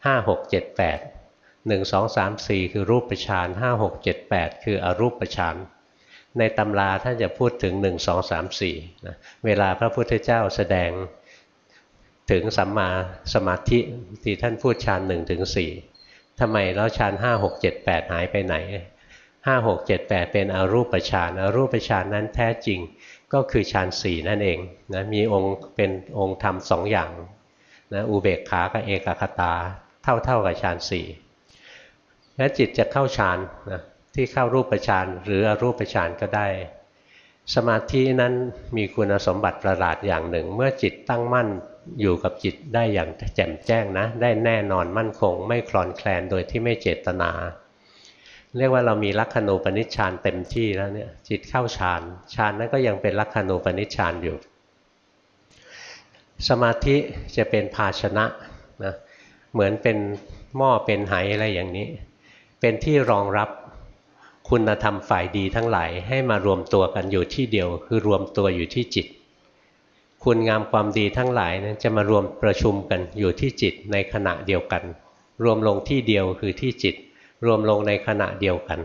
ห้าหกเจ็ดแปดหนึ่งสองสามสี่คือรูปฌานห้าหกเจ็ดแปดคืออรูปฌานในตำราท่านจะพูดถึงหนึ่งสองสามสี่นะเวลาพระพุทธเจ้าแสดงถึงสัมมาสมาธิที่ท่านพูดฌานหนึ่งถึงสี่ทำไมแล้วฌานห้าหกเจ็ดแปดหายไปไหนห้าหกเจ็ดแปดเป็นอรูปฌานอรูปฌานนั้นแท้จริง ก็คือฌานสี่นั่นเองนะมีองค์เป็นองค์ธรรมสองอย่างนะอุเบกขากับเอกคตาเท่าเท่ากับฌานสี่แล้วจิตจะเข้าฌานนะที่เข้ารูปฌานหรืออรูปฌานก็ได้ สมาธินั้นมีคุณสมบัติประหลาดอย่างหนึ่ง เมื่อจิตตั้งมั่นอยู่กับจิตได้อย่างแจ่มแจ้งนะ ได้แน่นอนมั่นคง ไม่คลอนแคลนโดยที่ไม่เจตนา เรียกว่าเรามีลักขณูปนิชฌานเต็มที่แล้วเนี่ยจิตเข้าฌานฌานนั้นก็ยังเป็นลักขณูปนิชฌานอยู่ สมาธิจะเป็นภาชนะนะเหมือนเป็นหม้อเป็นไหอะไรอย่างนี้ เป็นที่รองรับคุณธรรมฝ่ายดีทั้งหลายให้มารวมตัวกันอยู่ที่เดียว คือรวมตัวอยู่ที่จิต คุณงามความดีทั้งหลายนะจะมารวมประชุมกันอยู่ที่จิตในขณะเดียวกัน รวมลงที่เดียวคือที่จิต รวมลงในขณะเดียวกัน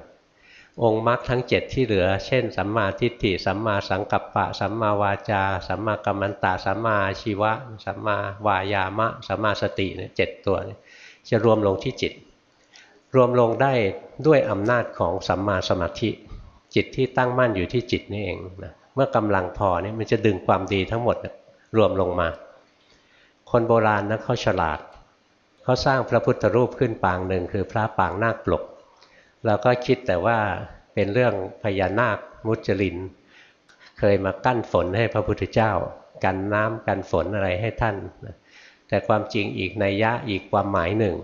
องค์มรรคทั้ง 7 ที่เหลือ เช่น สัมมาทิฏฐิ สัมมาสังกัปปะ สัมมาวาจา สัมมากัมมันตะ สัมมาชีวะ สัมมาวายามะ สัมมาสติเนี่ยเจ็ดตัวจะรวมลงที่จิต รวมลงได้ด้วยอำนาจของสัมมาสมาธิ จิตที่ตั้งมั่นอยู่ที่จิตนี่เองนะมื่อกำลังพอเนี่ยมันจะดึงความดีทั้งหมดรวมลงมา คนโบราณนะเขาฉลาด เขาสร้างพระพุทธรูปขึ้นปางหนึ่งคือพระปางนาคปลกแล้วก็คิดแต่ว่าเป็นเรื่องพญานาคมุจลิน เคยมากั้นฝนให้พระพุทธเจ้า กันน้ำกันฝนอะไรให้ท่าน แต่ความจริงอีกในยะอีกความหมายหนึ่ง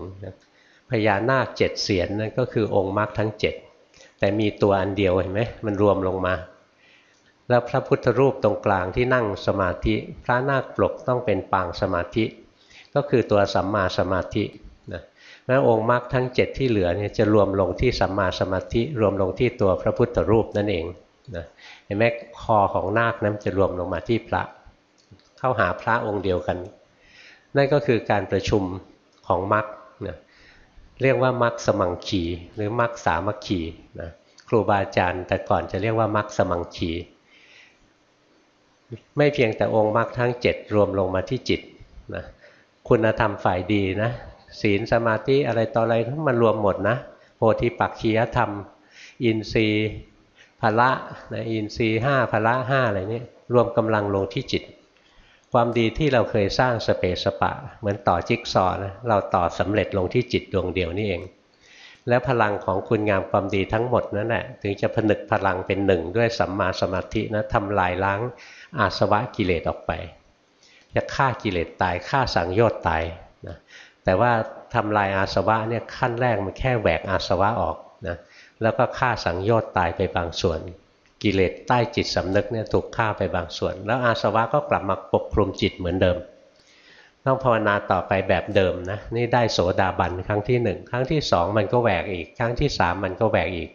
พญานาคเจ็ดเสียนนั่นก็คือองค์มรรคทั้งเจ็ดแต่มีตัวอันเดียวเห็นไหมมันรวมลงมา แล้วพระพุทธรูปตรงกลางที่นั่งสมาธิ พระนาคปลกต้องเป็นปางสมาธิ ก็คือตัวสัมมาสมาธินะแล้วองค์มรรคทั้ง 7 ที่เหลือเนี่ยจะรวมลงที่สัมมาสมาธิ รวมลงที่ตัวพระพุทธรูปนั่นเองนะเห็นไหมคอของนาคนั้นจะรวมลงมาที่พระ เข้าหาพระองค์เดียวกัน นั่นก็คือการประชุมของมรรคนะเรียกว่ามรรคสมังคีหรือมรรคสามัคคีนะครูบาอาจารย์ แต่ก่อนจะเรียกว่ามรรคสมังคีไม่เพียงแต่องค์มรรคทั้งเจ็ดรวมลงมาที่จิตนะ คุณธรรมฝ่ายดีนะศีลสมาธิอะไรต่ออะไรทั้งมันรวมหมดนะโพธิปักขียธรรม อินทรีย์พละนะอินทรีย์ห้าพละห้าอะไรนี้รวมกำลังลงที่จิต ความดีที่เราเคยสร้างสเปสปะ เหมือนต่อจิ๊กซอนะเราต่อสำเร็จลงที่จิตดวงเดียวนี่เอง แล้วพลังของคุณงามความดีทั้งหมดนั่นแหละถึงจะผนึกพลังเป็นหนึ่งด้วยสัมมาสมาธินะทำลายล้างอาสวะกิเลสออกไป จะฆ่ากิเลสตายฆ่าสังโยชน์ตายนะแต่ว่าทำลายอาสวะเนี่ยขั้นแรกมันแค่แหวกอาสวะออกนะแล้วก็ฆ่าสังโยชน์ตายไปบางส่วน กิเลสใต้จิตสำนึกเนี่ยถูกฆ่าไปบางส่วน แล้วอาสวะก็กลับมาปกคลุมจิตเหมือนเดิมต้องภาวนาต่อไปแบบเดิมนะนี่ได้โสดาบันครั้งที่หนึ่งครั้งที่สองมันก็แหวกอีก ครั้งที่สามมันก็แหวกอีก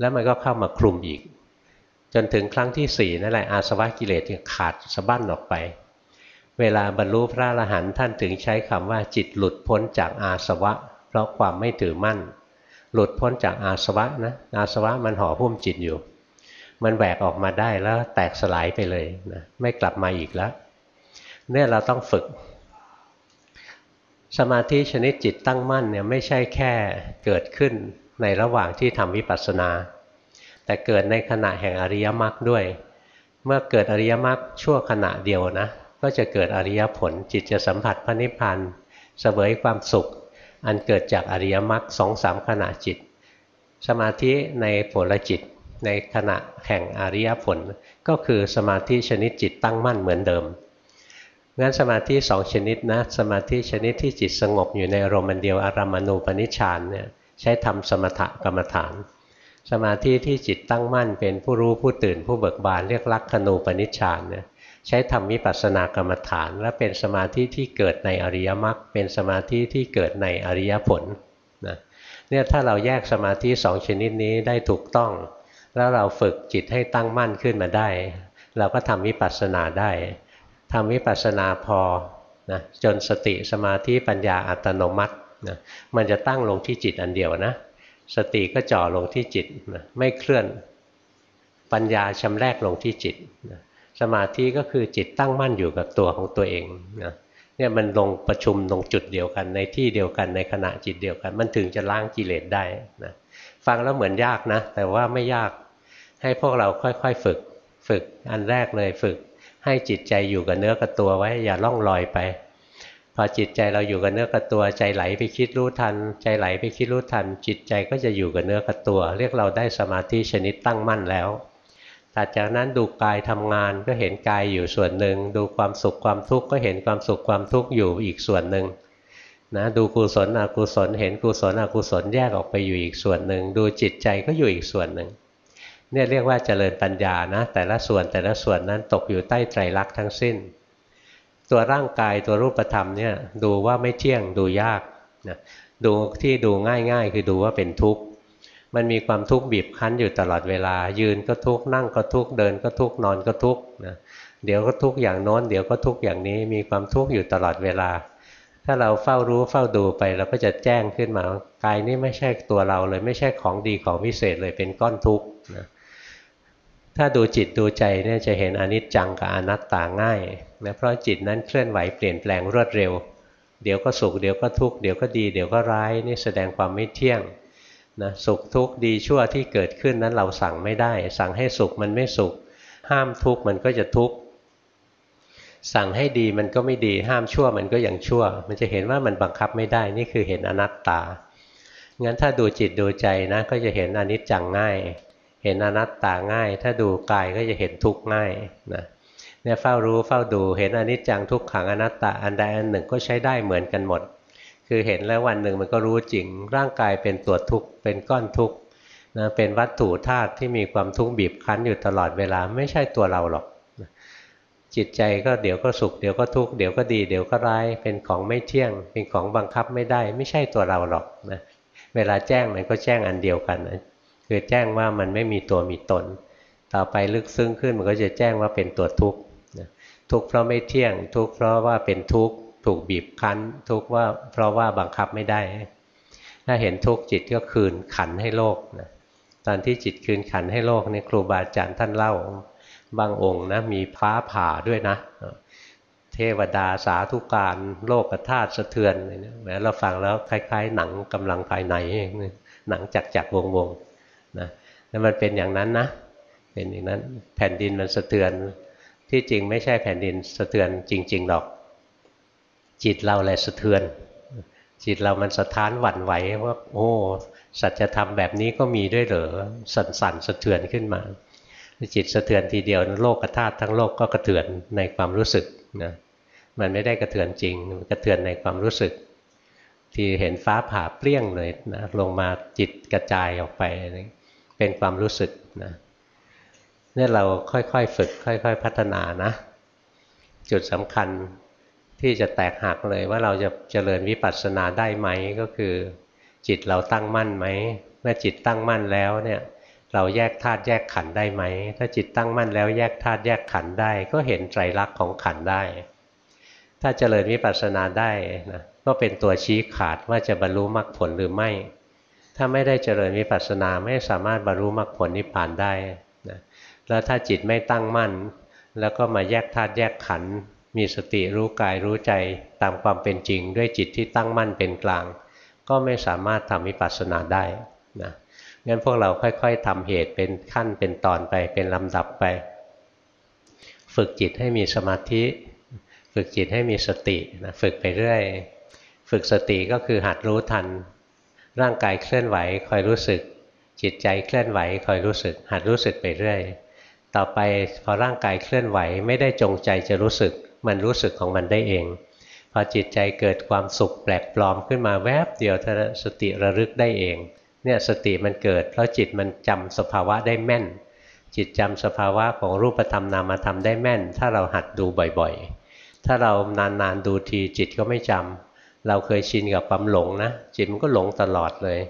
แล้วมันก็เข้ามาคลุมอีก จนถึงครั้งที่สี่นั่นแหละอาสวะกิเลสขาดสะบั้นออกไป เวลาบรรลุพระอรหันต์ท่านถึงใช้คำว่าจิตหลุดพ้นจากอาสวะ เพราะความไม่ถือมั่น หลุดพ้นจากอาสวะนะอาสวะมันห่อหุ้มจิตอยู่ มันแหวกออกมาได้แล้วแตกสลายไปเลยนะไม่กลับมาอีกแล้วเนี่ยเราต้องฝึก สมาธิชนิดจิตตั้งมั่นเนี่ยไม่ใช่แค่เกิดขึ้นในระหว่างที่ทำวิปัสสนา แต่เกิดในขณะแห่งอริยมรรคด้วย เมื่อเกิดอริยมรรคชั่วขณะเดียวนะ ก็จะเกิดอริยผล จิตจะสัมผัสพระนิพพานเสวยความสุข อันเกิดจากอริยมรรคสองสามขณะจิต สมาธิในผลจิตในขณะแห่งอริยผล ก็คือสมาธิชนิดจิตตั้งมั่นเหมือนเดิมงั้นสมาธิสองชนิดนะสมาธิชนิดที่จิตสงบอยู่ในอารมณ์เดียวอารามณูปนิชฌานเนี่ยใช้ทำสมถกรรมฐาน สมาธิที่จิตตั้งมั่นเป็นผู้รู้ผู้ตื่นผู้เบิกบานเรียกลักขณูปนิชฌานเนี่ย ใช้ทำวิปัสสนากรรมฐาน และเป็นสมาธิที่เกิดในอริยมรรคเป็นสมาธิที่เกิดในอริยผลนะเนี่ยถ้าเราแยกสมาธิสองชนิดนี้ได้ถูกต้อง แล้วเราฝึกจิตให้ตั้งมั่นขึ้นมาได้ เราก็ทำวิปัสสนาได้ทำวิปัสสนาพอนะจนสติสมาธิปัญญาอัตโนมัตินะมันจะตั้งลงที่จิตอันเดียวนะ สติก็จ่อลงที่จิตนะไม่เคลื่อนปัญญาชำแรกลงที่จิตนะ สมาธิก็คือจิตตั้งมั่นอยู่กับตัวของตัวเองนะเนี่ยมันลงประชุมลงจุดเดียวกันในที่เดียวกันในขณะจิตเดียวกัน มันถึงจะล้างกิเลสได้นะฟังแล้วเหมือนยากนะ แต่ว่าไม่ยากให้พวกเราค่อยๆฝึกฝึกอันแรกเลยฝึก ให้จิตใจอยู่กับเนื้อกับตัวไว้อย่าล่องลอยไป พอจิตใจเราอยู่กับเนื้อกับตัวใจไหลไปคิดรู้ทัน ใจไหลไปคิดรู้ทัน จิตใจก็จะอยู่กับเนื้อกับตัว เรียกเราได้สมาธิชนิดตั้งมั่นแล้ว ถัดจากนั้นดูกายทำงานก็เห็นกายอยู่ส่วนหนึ่ง ดูความสุขความทุกข์ก็เห็นความสุขความทุกข์อยู่อีกส่วนหนึ่งนะดูกุศลอกุศล เห็นกุศลอกุศลแยกออกไปอยู่อีกส่วนหนึ่ง ดูจิตใจก็อยู่อีกส่วนหนึ่งเนี่ยเรียกว่าเจริญปัญญานะ แต่ละส่วนแต่ละส่วนนั้นตกอยู่ใต้ไตรลักษณ์ทั้งสิ้น ตัวร่างกายตัวรูปธรรมเนี่ยดูว่าไม่เที่ยงดูยากนะดูที่ดูง่ายๆ คือดูว่าเป็นทุกข์ มันมีความทุกข์บีบคั้นอยู่ตลอดเวลา ยืนก็ทุกข์นั่งก็ทุกข์เดินก็ทุกข์นอนก็ทุกข์นะเดี๋ยวก็ทุกข์อย่างโน้นเดี๋ยวก็ทุกข์อย่างนี้มีความทุกข์อยู่ตลอดเวลา ถ้าเราเฝ้ารู้เฝ้าดูไปเราก็จะแจ้งขึ้นมากายนี้ไม่ใช่ตัวเราเลยไม่ใช่ของดีของวิเศษเลยเป็นก้อนทุกข์นะถ้าดูจิตดูใจเนี่ยจะเห็นอนิจจังกับอนัตตาง่ายนะเพราะจิตนั้นเคลื่อนไหวเปลี่ยนแปลงรวดเร็ว เดี๋ยวก็สุขเดี๋ยวก็ทุกข์เดี๋ยวก็ดีเดี๋ยวก็ร้ายนี่แสดงความไม่เที่ยง นะสุขทุกข์ดีชั่วที่เกิดขึ้นนั้นเราสั่งไม่ได้ สั่งให้สุขมันไม่สุข ห้ามทุกข์มันก็จะทุกข์สั่งให้ดีมันก็ไม่ดี ห้ามชั่วมันก็ย่างชั่ว มันจะเห็นว่ามันบังคับไม่ได้นี่คือเห็นอนัตตางั้นถ้าดูจิตดูใจนะก็จะเห็นอนิจจังง่าย เห็นอนัตตาง่าย ถ้าดูกายก็จะเห็นทุกข์ง่ายนะเนี่ยเฝ้ารู้เฝ้าดูเห็นอนิจจังทุกขังอนัตตาอันใดอันหนึ่งก็ใช้ได้เหมือนกันหมด คือเห็นแล้ววันหนึ่งมันก็รู้จริง ร่างกายเป็นตัวทุกข์เป็นก้อนทุกข์นะเป็นวัตถุธาตุที่มีความทุกข์บีบคั้นอยู่ตลอดเวลาไม่ใช่ตัวเราหรอก จิตใจก็เดี๋ยวก็สุขเดี๋ยวก็ทุกข์เดี๋ยวก็ดีเดี๋ยวก็ร้ายเป็นของไม่เที่ยง เป็นของบังคับไม่ได้ ไม่ใช่ตัวเราหรอกนะเวลาแจ้งมันก็แจ้งอันเดียวกันนะคือแจ้งว่ามันไม่มีตัวมีตน ต่อไปลึกซึ้งขึ้นมันก็จะแจ้งว่าเป็นตัวทุกข์ทุกข์เพราะไม่เที่ยงทุกข์เพราะว่าเป็นทุกข์ ถูกบีบคั้น ทุกว่าเพราะว่าบังคับไม่ได้ ถ้าเห็นทุกจิตก็คืนขันให้โลกนะตอนที่จิตคืนขันให้โลกนี่ครูบาอาจารย์ท่านเล่าบางองค์นะมีฟ้าผ่าด้วยนะ เทวดาสาธุการโลกธาตุสะเทือนแม้เราฟังแล้วคล้าย ๆ หนังกำลังภายในหนังจักจักวงวงนะแล้วมันเป็นอย่างนั้นนะเป็นอย่างนั้นแผ่นดินมันสะเทือนที่จริงไม่ใช่แผ่นดินสะเทือนจริง ๆ หรอก จิตเราแหละสะเทือน จิตเรามันสะท้านหวั่นไหวว่า โอ้สัจธรรมแบบนี้ก็มีด้วยเหรอสั่นสั่นสะเทือนขึ้นมา จิตสะเทือนทีเดียวโลกธาตุทั้งโลกก็กระเทือนในความรู้สึกนะมันไม่ได้กระเทือนจริงกระเทือนในความรู้สึก ที่เห็นฟ้าผ่าเปรี้ยงเลยนะลงมาจิตกระจายออกไป เป็นความรู้สึกนะเนี่ยเราค่อยๆฝึก ค่อย ๆ พัฒนานะ จุดสำคัญ ที่จะแตกหักเลยว่าเราจะเจริญวิปัสสนาได้ไหมก็คือ จิตเราตั้งมั่นไหมเมื่อจิตตั้งมั่นแล้วเนี่ยเราแยกธาตุแยกขันได้ไหม ถ้าจิตตั้งมั่นแล้วแยกธาตุแยกขันได้ ก็เห็นไตรลักษณ์ของขันได้ ถ้าเจริญวิปัสสนาได้นะก็เป็นตัวชี้ขาดว่าจะบรรลุมรรคผลหรือไม่ ถ้าไม่ได้เจริญวิปัสสนาไม่สามารถบรรลุมรรคผลนิพพานได้นะแล้วถ้าจิตไม่ตั้งมั่น แล้วก็มาแยกธาตุแยกขัน มีสติรู้กายรู้ใจตามความเป็นจริง ด้วยจิตที่ตั้งมั่นเป็นกลาง ก็ไม่สามารถทำวิปัสสนาได้นะงั้นพวกเราค่อย ๆทำเหตุเป็นขั้นเป็นตอนไปเป็นลำดับไป ฝึกจิตให้มีสมาธิ ฝึกจิตให้มีสตินะฝึกไปเรื่อย ฝึกสติก็คือหัดรู้ทัน ร่างกายเคลื่อนไหวคอยรู้สึก จิตใจเคลื่อนไหวคอยรู้สึก หัดรู้สึกไปเรื่อย ต่อไปพอร่างกายเคลื่อนไหวไม่ได้จงใจจะรู้สึก มันรู้สึกของมันได้เอง พอจิตใจเกิดความสุขแปลกปลอมขึ้นมาแวบเดียวสติระลึกได้เองเนี่ยสติมันเกิด เพราะจิตมันจำสภาวะได้แม่น จิตจำสภาวะของรูปธรรมนามธรรมได้แม่น ถ้าเราหัดดูบ่อยๆ ถ้าเรานานๆดูทีจิตก็ไม่จำเราเคยชินกับความหลงนะจิตมันก็หลงตลอดเลย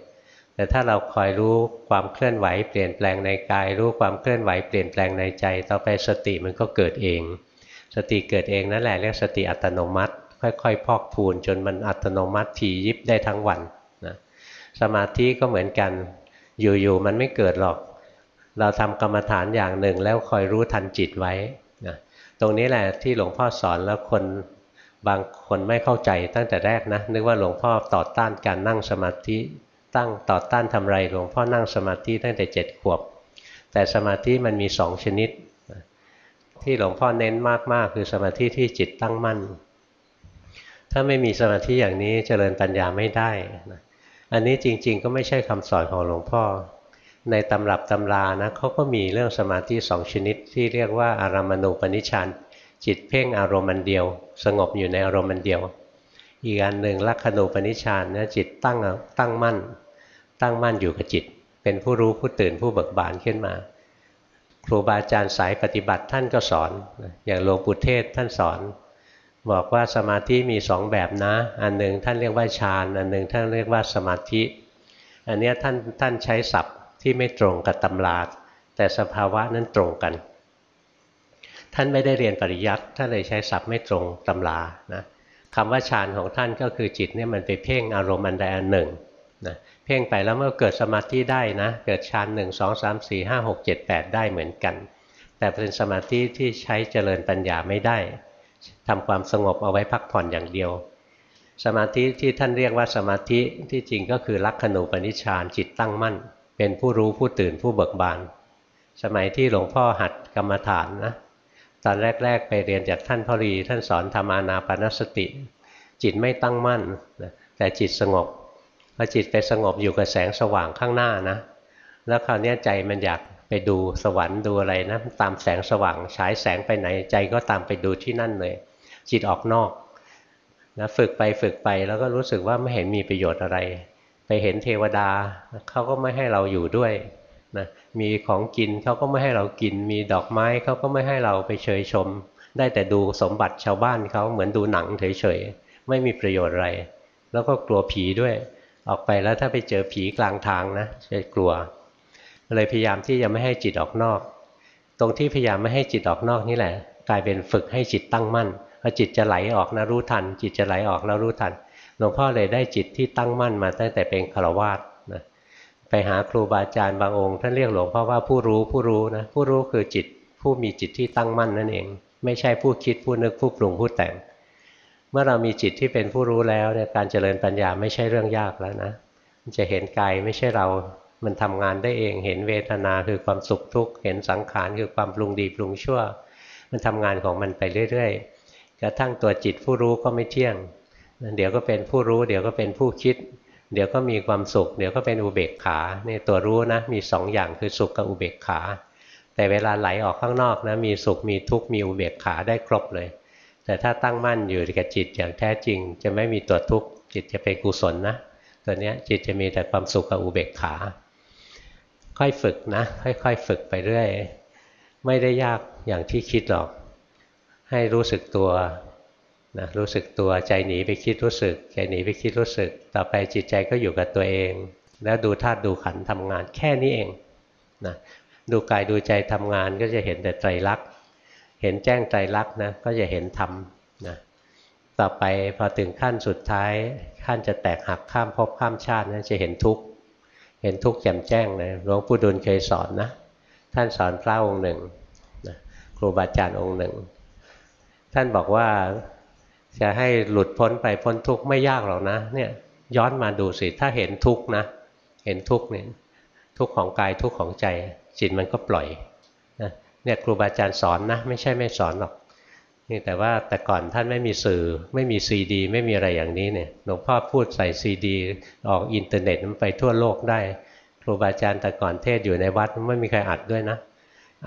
แต่ถ้าเราคอยรู้ความเคลื่อนไหวเปลี่ยนแปลงในกาย รู้ความเคลื่อนไหวเปลี่ยนแปลงในใจ ต่อไปสติมันก็เกิดเอง สติเกิดเองนั่นแหละเรียกสติอัตโนมัติ ค่อยๆ พอกพูนจนมันอัตโนมัติทียิบได้ทั้งวันนะสมาธิก็เหมือนกัน อยู่ๆมันไม่เกิดหรอก เราทำกรรมฐานอย่างหนึ่งแล้วคอยรู้ทันจิตไว้นะตรงนี้แหละที่หลวงพ่อสอนแล้วคนบางคนไม่เข้าใจตั้งแต่แรกนะนึกว่าหลวงพ่อต่อต้านการนั่งสมาธิตั้งต่อต้านทำไรหลวงพ่อนั่งสมาธิตั้งแต่เจ็ดขวบ แต่สมาธิมันมีสองชนิด ที่หลวงพ่อเน้นมากๆ คือสมาธิที่จิตตั้งมั่น ถ้าไม่มีสมาธิอย่างนี้เจริญปัญญาไม่ได้นะอันนี้จริงๆ ก็ไม่ใช่คำสอนของหลวงพ่อ ในตำรับตำรานะเขาก็มีเรื่องสมาธิสองชนิดที่เรียกว่าอารามณูปนิชฌานจิตเพ่งอารมณ์อันเดียว สงบอยู่ในอารมณ์อันเดียว อีกอันหนึ่งลักขณูปนิชฌานนะจิตตั้งตั้งมั่น ตั้งมั่นอยู่กับจิต เป็นผู้รู้ผู้ตื่นผู้เบิกบานขึ้นมา ครูบาอาจารย์สายปฏิบัติท่านก็สอน อย่างหลวงปู่เทศท่านสอน บอกว่าสมาธิมีสองแบบนะ อันหนึ่งท่านเรียกว่าฌานอันหนึ่งท่านเรียกว่าสมาธิ อันนี้ท่านท่านใช้ศัพท์ที่ไม่ตรงกับตำราแต่สภาวะนั้นตรงกัน ท่านไม่ได้เรียนปริยัติท่านเลยใช้ศัพท์ไม่ตรงตำรานะคำว่าฌานของท่านก็คือจิตเนี่ยมันไปเพ่งอารมณ์อันใดอันหนึ่งนะ เพ่งไปแล้วเมื่อเกิดสมาธิได้นะ เกิดฌานหนึ่งสองสามสี่ห้าหกเจ็ดแปดได้เหมือนกัน แต่เป็นสมาธิที่ใช้เจริญปัญญาไม่ได้ทำความสงบเอาไว้พักผ่อนอย่างเดียว สมาธิที่ท่านเรียกว่าสมาธิที่จริงก็คือลักขณูปนิชฌานจิตตั้งมั่น เป็นผู้รู้ผู้ตื่นผู้เบิกบาน สมัยที่หลวงพ่อหัดกรรมฐานนะตอนแรก ๆ ไปเรียนจากท่านพ่อรีท่านสอนธรรมานาปนสติ จิตไม่ตั้งมั่นแต่จิตสงบ พอจิตไปสงบอยู่กับแสงสว่างข้างหน้านะ แล้วคราวนี้ใจมันอยากไปดูสวรรค์ดูอะไรนะตามแสงสว่างฉายแสงไปไหนใจก็ตามไปดูที่นั่นเลย จิตออกนอกนะฝึกไปฝึกไปแล้วก็รู้สึกว่าไม่เห็นมีประโยชน์อะไร ไปเห็นเทวดาเขาก็ไม่ให้เราอยู่ด้วยนะมีของกินเขาก็ไม่ให้เรากิน มีดอกไม้เขาก็ไม่ให้เราไปเฉยชม ได้แต่ดูสมบัติชาวบ้านเขาเหมือนดูหนังเฉยๆไม่มีประโยชน์อะไร แล้วก็กลัวผีด้วย ออกไปแล้วถ้าไปเจอผีกลางทางนะจะกลัว เลยพยายามที่จะไม่ให้จิตออกนอก ตรงที่พยายามไม่ให้จิตออกนอกนี่แหละ กลายเป็นฝึกให้จิตตั้งมั่นพอจิตจะไหลออกนะรู้ทัน จิตจะไหลออกแล้วรู้ทันหลวงพ่อเลยได้จิตที่ตั้งมั่นมาตั้งแต่เป็นฆราวาสนะไปหาครูบาอาจารย์บางองค์ท่านเรียกหลวงพ่อว่าผู้รู้ผู้รู้นะผู้รู้คือจิตผู้มีจิตที่ตั้งมั่นนั่นเอง ไม่ใช่ผู้คิดผู้นึกผู้ปรุงผู้แต่ง เมื่อเรามีจิตที่เป็นผู้รู้แล้วเนี่ยการเจริญปัญญาไม่ใช่เรื่องยากแล้วนะมันจะเห็นกายไม่ใช่เรา มันทำงานได้เอง เห็นเวทนาคือความสุขทุกข์ เห็นสังขารคือความปรุงดีปรุงชั่ว มันทำงานของมันไปเรื่อยๆ กระทั่งตัวจิตผู้รู้ก็ไม่เที่ยง เดี๋ยวก็เป็นผู้รู้ เดี๋ยวก็เป็นผู้คิด เดี๋ยวก็มีความสุข เดี๋ยวก็เป็นอุเบกขาเนี่ยตัวรู้นะ มีสองอย่างคือสุขกับอุเบกขา แต่เวลาไหลออกข้างนอกนะ มีสุข มีทุกข์ มีอุเบกขาได้ครบเลย แต่ถ้าตั้งมั่นอยู่กับจิตอย่างแท้จริง จะไม่มีตัวทุกข์จิตจะเป็นกุศลนะตัวเนี้ยจิตจะมีแต่ความสุขกับอุเบกขา ค่อยฝึกนะ ค่อยๆฝึกไปเรื่อยไม่ได้ยากอย่างที่คิดหรอก ให้รู้สึกตัวนะรู้สึกตัวใจหนีไปคิดรู้สึก ใจหนีไปคิดรู้สึก ต่อไปจิตใจก็อยู่กับตัวเอง แล้วดูธาตุดูขันทำงานแค่นี้เองนะดูกายดูใจทำงานก็จะเห็นแต่ไตรลักษณ์ เห็นแจ้งไตรลักนะก็จะเห็นธรรมนะต่อไปพอถึงขั้นสุดท้ายขั้นจะแตกหักข้ามภพข้ามชาตินะจะเห็นทุกข์เห็นทุกข์แจ่มแจ้งเลยหลวงปู่ดูลเคยสอนนะท่านสอนพระองค์หนึ่งนะครูบาอาจารย์องค์หนึ่ง ท่านบอกว่าจะให้หลุดพ้นไปพ้นทุกข์ไม่ยากหรอกนะเนี่ยย้อนมาดูสิถ้าเห็นทุกข์นะ เห็นทุกข์เนี่ยทุกข์ของกายทุกข์ของใจจิตมันก็ปล่อย เนี่ยครูบาอาจารย์สอนนะ ไม่ใช่ไม่สอนหรอกนี่แต่ว่าแต่ก่อนท่านไม่มีสื่อไม่มีซีดี ไม่มีอะไรอย่างนี้เนี่ยหลวงพ่อพูดใส่ซีดี ออกอินเทอร์เน็ตมันไปทั่วโลกได้ ครูบาอาจารย์แต่ก่อนเทศอยู่ในวัดไม่มีใครอัดด้วยนะ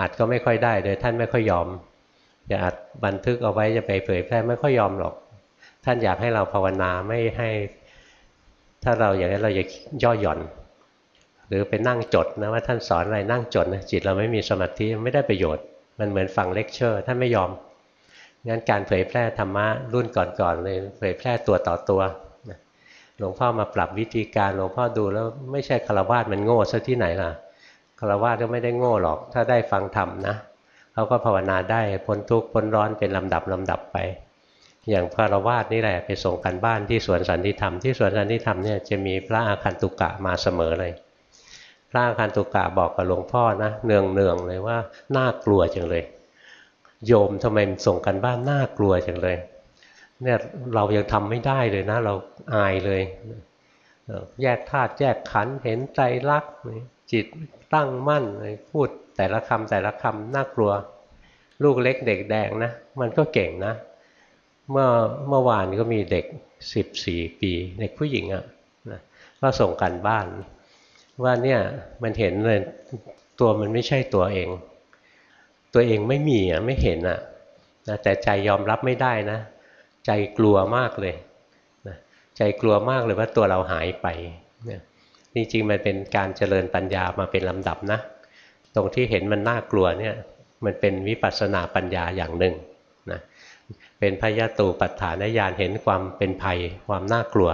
อัดก็ไม่ค่อยได้โดยท่านไม่ค่อยยอมจะอัดบันทึกเอาไว้จะไปเผยแพร่ไม่ค่อยยอมหรอก ท่านอยากให้เราภาวนาไม่ให้ ถ้าเราอย่างนั้นเราจะย่อหย่อน หรือไปนั่งจดนะว่าท่านสอนอะไรนั่งจดนะจิตเราไม่มีสมาธิไม่ได้ประโยชน์ มันเหมือนฟังเลคเชอร์ท่านไม่ยอมงั้นการเผยแพร่ธรรมะรุ่นก่อนๆเลยเผยแพร่ตัวต่อตัวหลวงพ่อมาปรับวิธีการหลวงพ่อดูแล้วไม่ใช่คารวะมันโง่ซะที่ไหนล่ะคารวะก็ไม่ได้โง่หรอก ถ้าได้ฟังธรรมนะเขาก็ภาวนาได้พ้นทุกข์พ้นร้อนเป็นลำดับลำดับไป อย่างคารวะนี่แหละไปส่งกันบ้านที่สวนสันติธรรมที่สวนสันติธรรมเนี่ยจะมีพระอาคันตุกะมาเสมอเลย พระอาคันตุกะบอกกับหลวงพ่อนะเนืองเนืองเลยว่าน่ากลัวจังเลย โยมทำไมส่งกันบ้านน่ากลัวจังเลย เนี่ยเรายังทำไม่ได้เลยนะ เราอายเลย แยกธาตุแยกขันเห็นใจรักจิตตั้งมั่นพูดแต่ละคำแต่ละคำน่ากลัว ลูกเล็กเด็กแดงนะมันก็เก่งนะ เมื่อเมื่อวานก็มีเด็กสิบสี่ปี เด็กผู้หญิงอะ่ะก็ส่งกันบ้าน ว่าเนี่ยมันเห็นเลยตัวมันไม่ใช่ตัวเอง ตัวเองไม่มีอะไม่เห็นอะนะแต่ใจยอมรับไม่ได้นะ ใจกลัวมากเลยนะใจกลัวมากเลยว่าตัวเราหายไปนะจริงๆมันเป็นการเจริญปัญญามาเป็นลำดับนะ ตรงที่เห็นมันน่ากลัวเนี่ยมันเป็นวิปัสสนาปัญญาอย่างหนึ่งนะเป็นพยาตูปัฏฐานญาณเห็นความเป็นภัยความน่ากลัว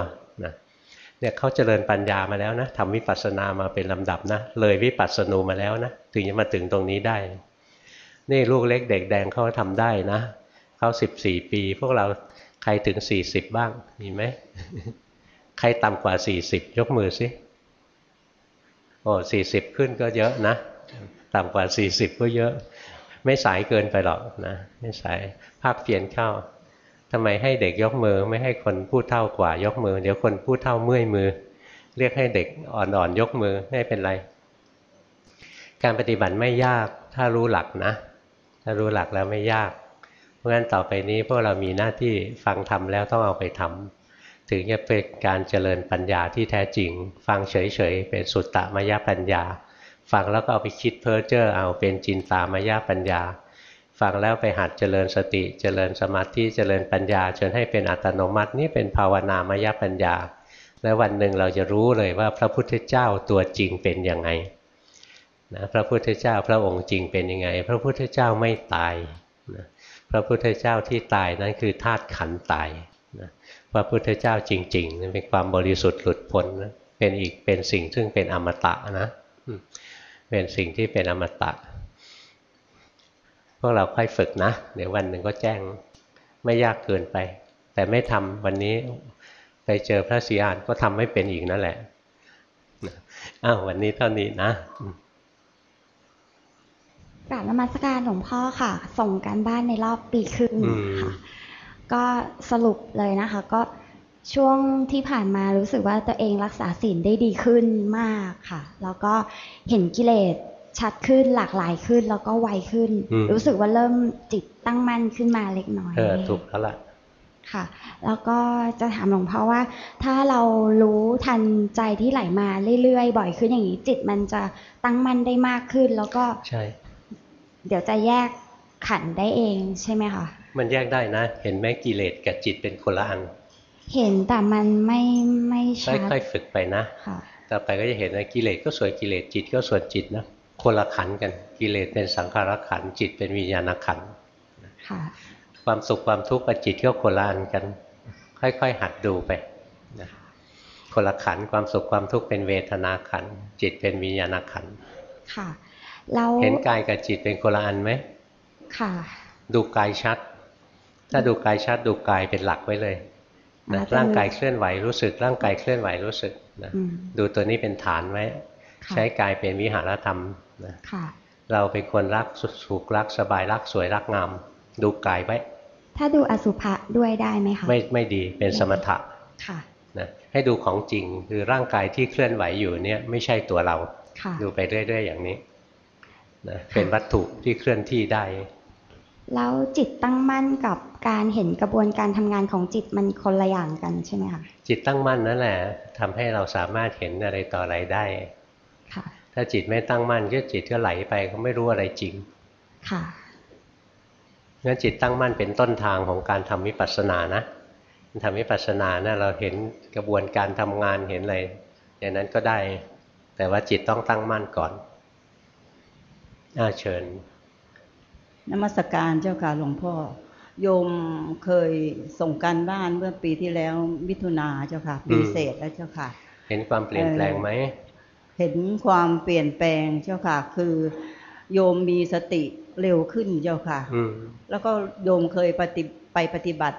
เนี่ยเขาเจริญปัญญามาแล้วนะทำวิปัสสนามาเป็นลำดับนะ เลยวิปัสสนูมาแล้วนะ ถึงจะมาถึงตรงนี้ได้ นี่ลูกเล็กเด็กแดงเขาทำได้นะเขาสิบสี่ปี พวกเราใครถึงสี่สิบบ้าง มีไหม ใครต่ำกว่าสี่สิบยกมือสิโอ้สี่สิบขึ้นก็เยอะนะ ต่ำกว่าสี่สิบก็เยอะ ไม่สายเกินไปหรอกนะ ไม่สายภาคเปลี่ยนเข้า ทำไมให้เด็กยกมือ ไม่ให้คนพูดเท่ากว่ายกมือ เดี๋ยวคนพูดเท่าเมื่อยมือ เรียกให้เด็กอ่อนๆยกมือไม่เป็นไร การปฏิบัติไม่ยากถ้ารู้หลักนะ ถ้ารู้หลักแล้วไม่ยาก เพราะฉะนั้นต่อไปนี้พวกเรามีหน้าที่ฟังทำแล้วต้องเอาไปทำถึงจะเป็นการเจริญปัญญาที่แท้จริง ฟังเฉยๆเป็นสุตตมยปัญญา ฟังแล้วก็เอาไปคิดเพ้อเจ้อเอาเป็นจินตามยปัญญา ฟังแล้วไปหัดเจริญสติ เจริญสมาธิเจริญปัญญา จนให้เป็นอัตโนมัตินี่เป็นภาวนามยปัญญา แล้ววันหนึ่งเราจะรู้เลยว่าพระพุทธเจ้าตัวจริงเป็นยังไงนะพระพุทธเจ้าพระองค์จริงเป็นยังไง พระพุทธเจ้าไม่ตายนะพระพุทธเจ้าที่ตายนั้นคือธาตุขันตายนะพระพุทธเจ้าจริงๆเป็นความบริสุทธิ์หลุดพ้นนะเป็นอีกเป็นสิ่งซึ่งเป็นอมตะนะเป็นสิ่งที่เป็นอมตะ พวกเราค่อยฝึกนะ เดี๋ยววันหนึ่งก็แจ้งไม่ยากเกินไป แต่ไม่ทำวันนี้ไปเจอพระศรีอานก็ทำไม่เป็นอีกนั่นแหละอ้าววันนี้เท่านี้นะกราบนมัสการหลวงพ่อค่ะ ส่งการบ้านในรอบปีครึ่งค่ะ ก็สรุปเลยนะคะ ก็ช่วงที่ผ่านมารู้สึกว่าตัวเองรักษาศีลได้ดีขึ้นมากค่ะ แล้วก็เห็นกิเลส ชัดขึ้นหลากหลายขึ้นแล้วก็ไวขึ้น รู้สึกว่าเริ่มจิตตั้งมั่นขึ้นมาเล็กน้อยเออถูกแล้วล่ะค่ะ แล้วก็จะถามหลวงพ่อว่า ถ้าเรารู้ทันใจที่ไหลมาเรื่อยๆบ่อยขึ้นอย่างนี้จิตมันจะตั้งมั่นได้มากขึ้น แล้วก็ใช่ เดี๋ยวจะแยกขันได้เองใช่ไหมคะมันแยกได้นะ เห็นไหมกิเลสกับจิตเป็นคนละอัน เห็นแต่มันไม่ไม่ชัดค่อยๆฝึกไปนะต่อไปก็จะเห็นว่ากิเลสก็ส่วนกิเลสจิตก็ส่วนจิตนะ คนละขันกันกิเลสเป็นสังขารขันจิตเป็นวิญญาณขันความสุขความทุกข์กับจิตก็คนละอันกัน ค่อยๆ หัดดูไปนะคนละขันความสุขความทุกข์เป็นเวทนาขันจิตเป็นวิญญาณขันค่ะเห็นกายกับจิตเป็นคนละอันไหมค่ะ ดูกายชัด ถ้าดูกายชัดดูกายเป็นหลักไว้เลยนะร่างกายเคลื่อนไหวรู้สึก ร่างกายเคลื่อนไหวรู้สึกนะดูตัวนี้เป็นฐานไว้ ใช้กายเป็นวิหารธรรม นะเราเป็นคนรักสุขรักสบายรักสวยรักงาม ดูกายไว้ ถ้าดูอสุภะด้วยได้ไหมคะ ไม่ไม่ดีเป็นสมถะค่ะนะให้ดูของจริงคือร่างกายที่เคลื่อนไหวอยู่เนี่ยไม่ใช่ตัวเราค่ะดูไปเรื่อยๆอย่างนี้นะเป็นวัตถุที่เคลื่อนที่ได้ แล้วจิตตั้งมั่นกับการเห็นกระบวนการทำงานของจิตมันคนละอย่างกันใช่ไหมคะจิตตั้งมั่นนั่นแหละทำให้เราสามารถเห็นอะไรต่ออะไรได้ค่ะ ถ้าจิตไม่ตั้งมั่นก็จิตก็ไหลไปก็ไม่รู้อะไรจริง ค่ะงั้นจิตตั้งมั่นเป็นต้นทางของการทำวิปัสสนานะทำวิปัสสนานะเราเห็นกระบวนการทำงานเห็นอะไรอย่างนั้นก็ได้ แต่ว่าจิตต้องตั้งมั่นก่อนอ้าเชิญนมัสการเจ้าค่ะหลวงพ่อ โยมเคยส่งการบ้านเมื่อปีที่แล้วมิถุนาเจ้าค่ะปีอืมเศษแล้วเจ้าค่ะ เห็นความเปลี่ยนแปลงไหม เห็นความเปลี่ยนแปลงเจ้าค่ะ คือ โยมมีสติเร็วขึ้นเจ้าค่ะอืมแล้วก็โยมเคยปฏิไปปฏิบัติ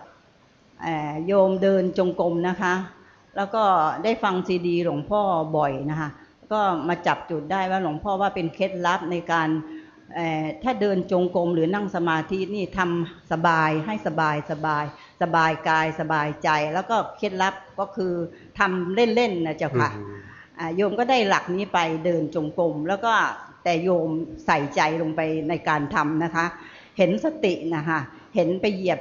เอ่อโยมเดินจงกรมนะคะ แล้วก็ได้ฟังซีดีหลวงพ่อบ่อยนะคะก็มาจับจุดได้ว่าหลวงพ่อว่าเป็นเคล็ดลับในการเอ่อถ้าเดินจงกรมหรือนั่งสมาธินี่ทำสบายให้สบายสบาย สบายกายสบายใจ แล้วก็เคล็ดลับก็คือทำเล่นๆนะเจ้าค่ะอืมอ่า โยมก็ได้หลักนี้ไปเดินจงกรมแล้วก็แต่โยมใส่ใจลงไปในการทำนะคะ เห็นสตินะคะเห็นไปเหยียบ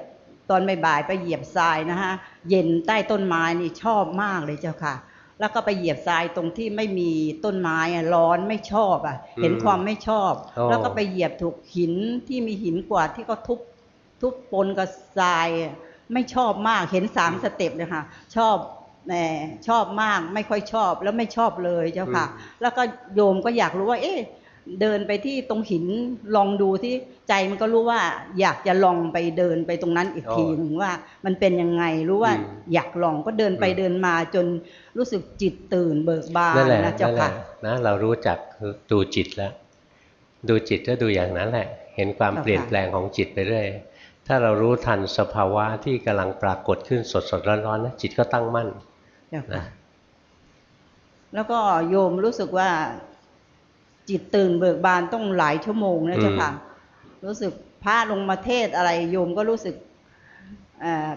ตอนบ่ายๆไปเหยียบทรายนะคะเย็นใต้ต้นไม้นี่ชอบมากเลยเจ้าค่ะ แล้วก็ไปเหยียบทรายตรงที่ไม่มีต้นไม้อะร้อนไม่ชอบอะ เห็นความไม่ชอบโอ้แล้วก็ไปเหยียบถูกหินที่มีหินกวาดที่ก็ทุบทุบปนกับทรายอะไม่ชอบมากเห็นสามสเต็ปเลยค่ะชอบ แหมชอบมากไม่ค่อยชอบแล้วไม่ชอบเลยเจ้าค่ะ แล้วก็โยมก็อยากรู้ว่า เอ๊ะเดินไปที่ตรงหินลองดูที่ใจมันก็รู้ว่า อยากจะลองไปเดินไปตรงนั้นอีกอ๋อทีหนึ่งว่า มันเป็นยังไงรู้ว่าอืมอยากลองก็เดินไปอืมเดินมาจนรู้สึกจิตตื่นเบิกบานนั่นแหละนะเจ้านั่นแหค่ะละนะเรารู้จักดูจิตแล้ว ดูจิตก็ดูอย่างนั้นแหละ เห็นความเจ้าค่ะเปลี่ยนแปลงของจิตไปเรื่อยถ้าเรารู้ทันสภาวะที่กำลังปรากฏขึ้นสดสดๆร้อนๆนะจิตก็ตั้งมั่นเจ้า นะค่ะแล้วก็โยมรู้สึกว่า จิตตื่นเบิกบานต้องหลายชั่วโมงนะเจ้าค่ะ รู้สึกพระลงมาเทศอะไร โยมก็รู้สึกเอ่อ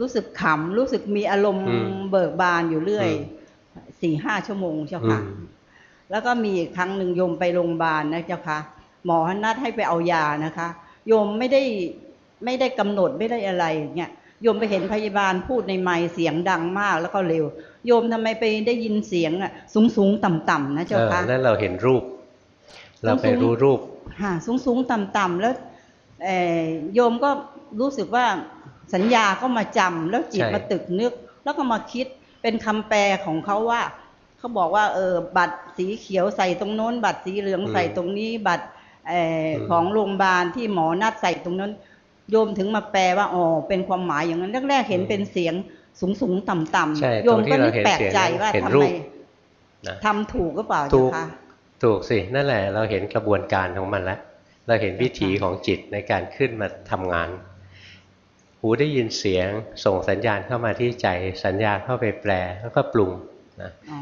รู้สึกขำรู้สึกมีอารมณ์อืมเบิกบานอยู่เรื่อยอืสี่ห้าชั่วโมงเจ้าอืค่ะมแล้วก็มีอีกครั้งหนึ่งโยมไปโรงพยาบาลนะเจ้าค่ะ หมอนัดให้ไปเอายานะคะ โยมไม่ได้ไม่ได้กำหนดไม่ได้อะไรอย่างเงี้ย โยมไปเห็นพยาบาลพูดในไมค์เสียงดังมากแล้วก็เร็ว โยมทำไมไปได้ยินเสียงอะสูงสูงต่ำต่ำๆนะเจ้าเออค่ะนั่นเราเห็นรูป เราไปสูงๆรู้รูปค่ะสูงสูงต่ำต่ำๆแล้วเอ่อโยมก็รู้สึกว่าสัญญาก็มาจำแล้วจิตใช่มาตึกนึก แล้วก็มาคิดเป็นคำแปลของเขาว่า เขาบอกว่าเออบัตรสีเขียวใส่ตรงโน้น บัตรสีเหลืองใส่ตรงนี้บัตรเอ่ออของโรงพยาบาลที่หมอนัดใส่ตรงนั้น โยมถึงมาแปลว่าอ๋อเป็นความหมายอย่างนั้นแรกๆเห็นเป็นเสียงสูงสูงต่ำต่ำๆใช่โยมก็ตรงที่เรานึกเห็นแปลกใจเสียงว่าเห็นทำรูไมปนะทำถูกก็เปล่าถูเจ้ากค่ะถูกสินั่นแหละเราเห็นกระบวนการของมันแล้วเราเห็นวิถีของจิตในการขึ้นมาทำงาน หูได้ยินเสียงส่งสัญญาณเข้ามาที่ใจสัญญาเข้าไปแปลแล้วก็ปรุงนะอ๋อ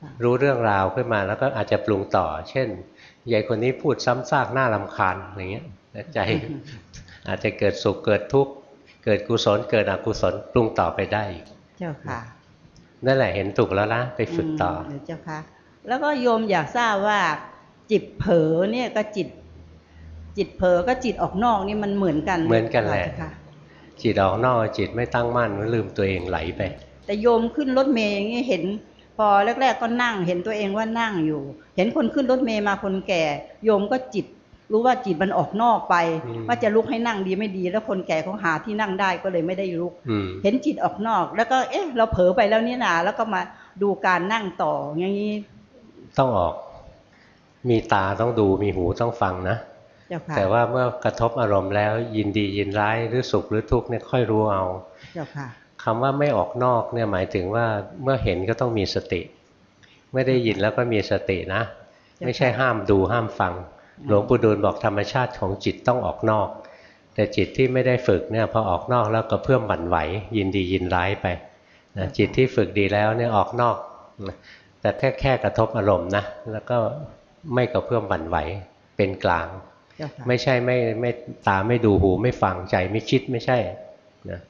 ค่ะรู้เรื่องราวขึ้นมาแล้วก็อาจจะปรุงต่อ เช่นยายคนนี้พูดซ้ำซากหน้าลำคาญอะไรเงี้ยใจ อาจจะเกิดสุขเกิดทุกข์เกิดกุศลเกิดอกุศลปรุงต่อไปได้อีกเจ้าค่ะนั่นแหละเห็นถูกแล้วนะไปฝึกต่อมเดี๋ยวเจ้าค่ะแล้วก็โยมอยากทราบว่าจิตเผลอเนี่ยก็จิต จิตเผลอก็จิตออกนอกนี่มันเหมือนกันเหมือนกันแหละเจ้าค่ะจิตออกนอกจิตไม่ตั้งมั่นมันลืมตัวเองไหลไป แต่โยมขึ้นรถเมย์อย่างนี้เห็น พอแรก ๆ ก็นั่งเห็นตัวเองว่านั่งอยู่ เห็นคนขึ้นรถเมย์มาคนแก่ โยมก็จิต รู้ว่าจิตมันออกนอกไปอืมว่าจะลุกให้นั่งดีไม่ดี แล้วคนแก่เขาหาที่นั่งได้ก็เลยไม่ได้ลุกอืมเห็นจิตออกนอก แล้วก็เอ๊ะ เราเผลอไปแล้วนี่นาแล้วก็มาดูการนั่งต่ออย่างนี้ต้องออก มีตาต้องดูมีหูต้องฟังนะเจ้าค่ะแต่ว่าเมื่อกระทบอารมณ์แล้วยินดียินร้ายหรือสุขหรือทุกข์เนี่ยค่อยรู้เอาเจ้าค่ะคำว่าไม่ออกนอกเนี่ยหมายถึงว่าเมื่อเห็นก็ต้องมีสติ ไม่ได้ยินแล้วก็มีสตินะจ้ะไม่ใช่ห้ามดูห้ามฟังอืม หลวงปู่ดูลบอกธรรมชาติของจิตต้องออกนอก แต่จิตที่ไม่ได้ฝึกเนี่ยพอออกนอกแล้วก็เพิ่มบั่นไหว ยินดียินร้ายไปนะจิตที่ฝึกดีแล้วเนี่ยออกนอกนะแต่แค่แค่กระทบอารมณ์นะแล้วก็ไม่กระเพื่อมบั่นไหวเป็นกลางเจ้าค่ะไม่ใช่ไม่ไม่ตาไม่ดูหูไม่ฟังใจไม่คิดไม่ใช่นะ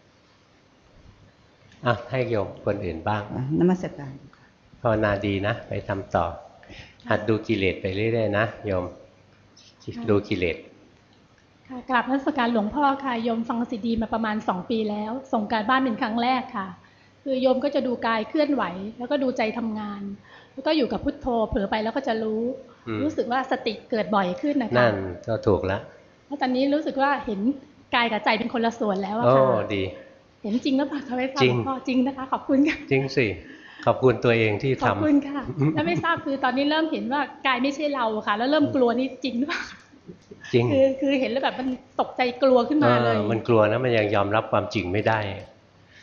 อะให้โยมคนอื่นบ้างอะนมัสการภาวนาดีนะ ไปทำต่อ หัดดูกิเลสไปเรื่อยๆนะโยม ดูกิเลสค่ะกราบนมัสการหลวงพ่อค่ะโยมฟังซีดีมาประมาณ2ปีแล้ว ส่งการบ้านเป็นครั้งแรกค่ะ คือโยมก็จะดูกายเคลื่อนไหว แล้วก็ดูใจทำงาน แล้วก็อยู่กับพุทโธเผลอไปแล้วก็จะรู้อืมรู้สึกว่าสติเกิดบ่อยขึ้นนะคะนั่นก็ถูกแล้วแล้วตอนนี้รู้สึกว่าเห็นกายกับใจเป็นคนละส่วนแล้วอะโอ้ค่ะดี เห็นจริงแล้วปล่ะคะไม่ทราบจริงหลวงพ่อจริงนะคะ ขอบคุณค่ะจริงสิ ขอบคุณตัวเองที่ขอบทำคุณค่ะแล้วไม่ทราบคือตอนนี้เริ่มเห็นว่ากายไม่ใช่เราอะค่ะ แล้วเริ่มกลัวนี่จริงหรือเปล่าจริงคือคือเห็นแล้วแบบมันตกใจกลัวขึ้นมาเลยออมันกลัวนะมันยังยอมรับความจริงไม่ได้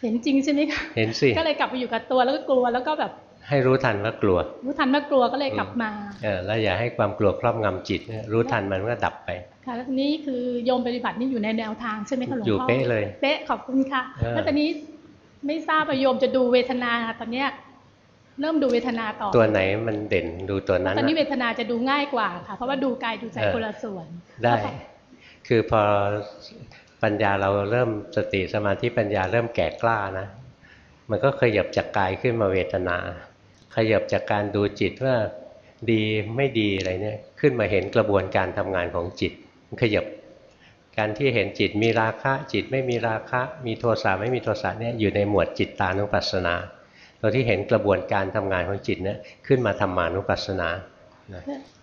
เห็นจริงใช่ไหมคะเห็นสิก็เลยกลับไปอยู่กับตัวแล้วก็กลัวแล้วก็แบบ ให้รู้ทันว่ากลัว รู้ทันว่ากลัวก็เลยกลับมาเออแล้วอย่าให้ความกลัวครอบงำจิตนะรู้ทันมันก็ดับไปค่ะแล้วทีนี้คือโยมปฏิบัตินี่อยู่ในแนวทางใช่ไหมคะหลวงพ่อออยู่เป๊ะเลยเป๊ะขอบคุณค่ะเออแล้วตอนนี้ไม่ทราบว่าโยมจะดูเวทนาตอนเนี้ย เริ่มดูเวทนาต่อ ตัวไหนมันเด่นดูตัวนั้น ตอนนี้นะเวทนาจะดูง่ายกว่าค่ะ เพราะว่าดูกายดูใจเออคนละส่วน ได้แล้วก็คือพอปัญญาเราเริ่มสติสมาธิปัญญาเริ่มแก่กล้านะ มันก็ขยับจากกายขึ้นมาเวทนา ขยับจากการดูจิตว่าดีไม่ดีอะไรเนี่ยขึ้นมาเห็นกระบวนการทำงานของจิตมันขยับการที่เห็นจิตมีราคะ จิตไม่มีราคะ มีโทสะไม่มีโทสะเนี่ยอยู่ในหมวดจิตตานุปัสสนา ตัวที่เห็นกระบวนการทำงานของจิตเนี่ยขึ้นมาธรรมานุปัสสนา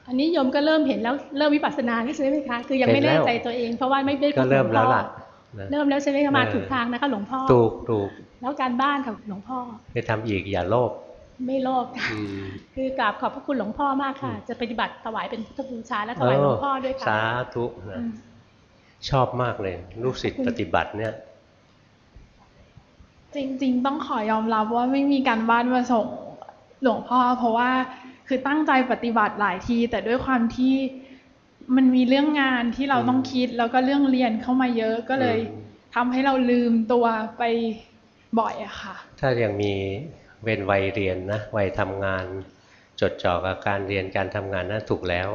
อันนี้โยมก็เริ่มเห็นแล้วเริ่มวิปัสสนาใช่ไหมคะคือยังไม่เห็นแล้แน่วใจตัวเองเพราะว่าไม่ได้ก็เริ่มพบหแล้วงพ่อล่ะนะเริ่มแล้วใช่ไหมคะมาเออถูกทางนะคะหลวงพ่อถูกถูกแล้วการบ้านค่ะหลวงพ่อไปทำอีกอย่าโลภไม่โลภค่ะอืมคือกราบขอบพระคุณหลวงพ่อมากค่ะ จะปฏิบัติถวายเป็นพุทธบูชาและถวายหลวงพ่อด้วยค่ะสาธุนะอืมชอบมากเลยลูกศิษย์ปฏิบัติเนี่ย จริง ๆ ต้องขอยอมรับว่าไม่มีการบ้านมาส่งหลวงพ่อ เพราะว่าคือตั้งใจปฏิบัติหลายที แต่ด้วยความที่มันมีเรื่องงานที่เราต้องคิด แล้วก็เรื่องเรียนเข้ามาเยอะก็เลยทำให้เราลืมตัวไปบ่อยอะค่ะ ถ้ายังมีเว้นวัยเรียนนะวัยทำงาน จดจ่อกับการเรียนการทำงานนั้นถูกแล้ว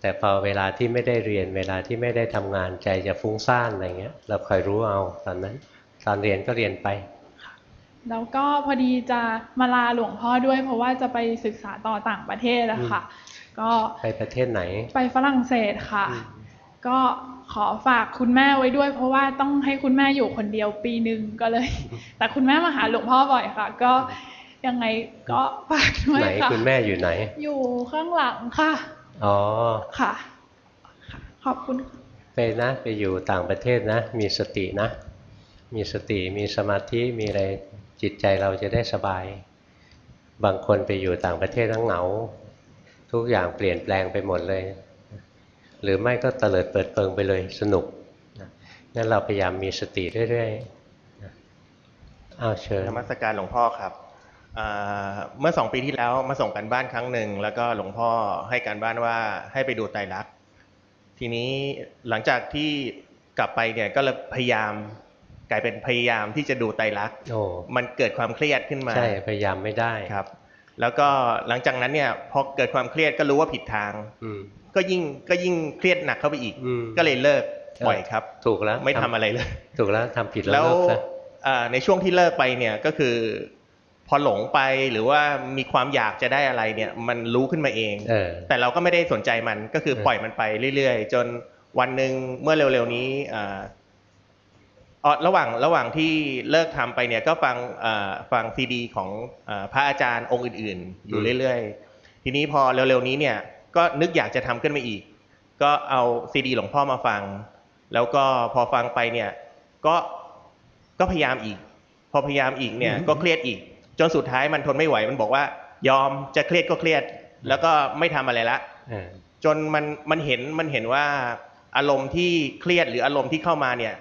แต่พอเวลาที่ไม่ได้เรียนเวลาที่ไม่ได้ทำงานใจจะฟุ้งซ่านอะไรเงี้ย เราคอยรู้เอาตอนนั้น ตอนเรียนก็เรียนไป แล้วก็พอดีจะมาลาหลวงพ่อด้วย เพราะว่าจะไปศึกษาต่อต่างประเทศอะค่ะ ก็ไปประเทศไหน ไปฝรั่งเศสค่ะอืมก็ขอฝากคุณแม่ไว้ด้วย เพราะว่าต้องให้คุณแม่อยู่คนเดียวปีหนึ่งก็เลย แต่คุณแม่มาหาหลวงพ่อบ่อยค่ะ ก็ยังไงก็ฝากด้วยไหนค่ะคุณแม่อยู่ไหน อยู่ข้างหลังค่ะ อ๋อ ค่ะ ขอบคุณ ไปนะ ไปอยู่ต่างประเทศนะ มีสตินะ มีสติมีสมาธิมีอะไรจิตใจเราจะได้สบาย บางคนไปอยู่ต่างประเทศแล้วเหงา ทุกอย่างเปลี่ยนแปลงไปหมดเลย หรือไม่ก็เตลิดเปิดเปิงไปเลยสนุกนะงั้นเราพยายามมีสติเรื่อยๆอ้าวเชิญนมัสการหลวงพ่อครับเมื่อสองปีที่แล้วมาส่งกันบ้านครั้งหนึ่งแล้วก็หลวงพ่อให้การบ้านว่าให้ไปดูไตรลักษณ์ทีนี้หลังจากที่กลับไปเนี่ยก็เลยพยายาม กลายเป็นพยายามที่จะดูไตรลักษณ์โอ้มันเกิดความเครียดขึ้นมาใช่พยายามไม่ได้ครับ แล้วก็หลังจากนั้นเนี่ยพอเกิดความเครียดก็รู้ว่าผิดทางอืมก็ยิ่งก็ยิ่งเครียดหนักเข้าไปอีกอืมก็เลยเลิกปล่อยครับ ถูกแล้วไม่ทำอะไรเลย ถูกแล้วทำผิดแล้วแล้วเลิกซะอ่าในช่วงที่เลิกไปเนี่ยก็คือ พอหลงไปหรือว่ามีความอยากจะได้อะไรเนี่ย มันรู้ขึ้นมาเองเออแต่เราก็ไม่ได้สนใจมันก็คือเออปล่อยมันไปเรื่อยๆ จนวันหนึ่งเมื่อเร็วๆนี้ อ่าอ๋อระหว่างระหว่างที่เลิกทำไปเนี่ยก็ฟังอ่าฟังซีดีของอาพระอาจารย์องค์อื่น ๆ อยู่เรื่อยๆ ทีนี้พอเร็วๆนี้เนี่ยก็นึกอยากจะทำขึ้นมาอีก ก็เอาซีดีหลวงพ่อมาฟัง แล้วก็พอฟังไปเนี่ยก็ก็พยายามอีก พอพยายามอีกเนี่ยก็เครียดอีก จนสุดท้ายมันทนไม่ไหวมันบอกว่า ยอมจะเครียดก็เครียด แล้วก็ไม่ทำอะไรละเออจนมันมันเห็นมันเห็นว่าอารมณ์ที่เครียดหรืออารมณ์ที่เข้ามาเนี่ย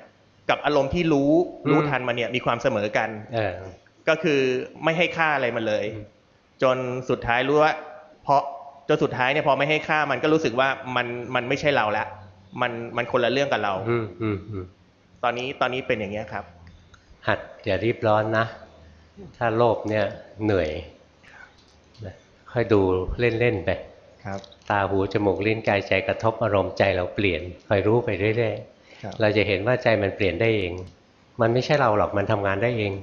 กับอารมณ์ที่รู้รู้ทันมันเนี่ยมีความเสมอกันเออก็คือไม่ให้ค่าอะไรมันเลยอืมจนสุดท้ายรู้ว่าเพราะจนสุดท้ายเนี่ยพอไม่ให้ค่ามันก็รู้สึกว่ามันมันไม่ใช่เราละมันมันคนละเรื่องกับเราอืมอืมอืมตอนนี้ตอนนี้เป็นอย่างเงี้ยครับ หัดอย่ารีบร้อนนะ ถ้าโลภเนี่ยเหนื่อยนะค่อยดูเล่นๆไปครับ ตาหูจมูกลิ้นกายใจกระทบอารมณ์ใจเราเปลี่ยนคอยรู้ไปเรื่อยครับๆ เราจะเห็นว่าใจมันเปลี่ยนได้เอง มันไม่ใช่เราหรอกมันทำงานได้เอง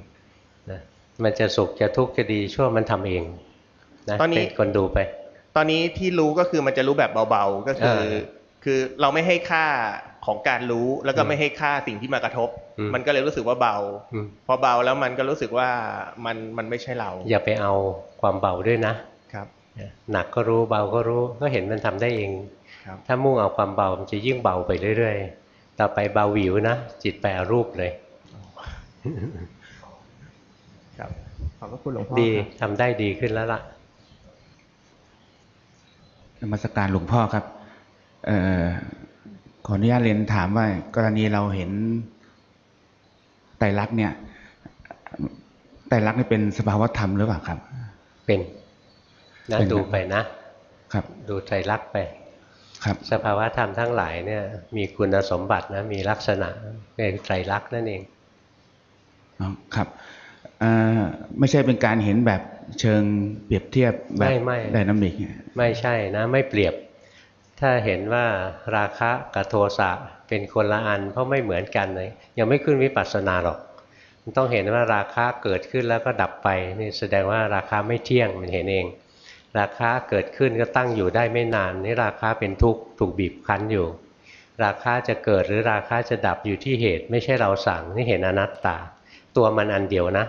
นะมันจะสุขจะทุกข์จะดีชั่วมันทำเองนะตอนนี้เป็นคนดูไป ตอนนี้ที่รู้ก็คือมันจะรู้แบบเบาๆก็คือเออคือเราไม่ให้ค่าของการรู้แล้วก็อืมไม่ให้ค่าสิ่งที่มากระทบอืมมันก็เลยรู้สึกว่าเบาอืมพอเบาแล้วมันก็รู้สึกว่ามันมันไม่ใช่เรา อย่าไปเอาความเบาด้วยนะครับหนักก็รู้เบาก็รู้ก็เห็นมันทำได้เองครับถ้ามุ่งเอาความเบามันจะยิ่งเบาไปเรื่อยๆ ต่อไปเบาหวิวนะ จิตแปรรูปเลยครับขอบพระคุณหลวงพ่อดีครับทำได้ดีขึ้นแล้วล่ะนมัสการหลวงพ่อครับเอ่อขออนุญาตเรียนถามว่า กรณีเราเห็นไตรลักษณ์เนี่ยไตรลักษณ์นี่เป็นสภาวธรรมหรือเปล่าครับ เป็นนะเป็นดูไปนะ ครับ ดูใจรักษณ์ไปครับ สภาวะธรรมทั้งหลายเนี่ย มีคุณสมบัตินะมีลักษณะเป็นไตรลักษณ์นั่นเองอ๋อครับเอ่อไม่ใช่เป็นการเห็นแบบเชิงเปรียบเทียบแบบไม่ไม่ไดนามิกไม่ใช่นะ ไม่เปรียบ ถ้าเห็นว่าราคะกับโทสะเป็นคนละอัน เพราะไม่เหมือนกันเลยยังไม่ขึ้นวิปัสสนาหรอก มันต้องเห็นว่าราคะเกิดขึ้นแล้วก็ดับไปนี่แสดงว่าราคาไม่เที่ยงมันเห็นเอง ราคาเกิดขึ้นก็ตั้งอยู่ได้ไม่นานนี่ราคาเป็นทุกข์ถูกบีบคั้นอยู่ ราคาจะเกิดหรือราคาจะดับอยู่ที่เหตุ ไม่ใช่เราสั่งนี่เห็นอนัตตา ตัวมันอันเดียวนะ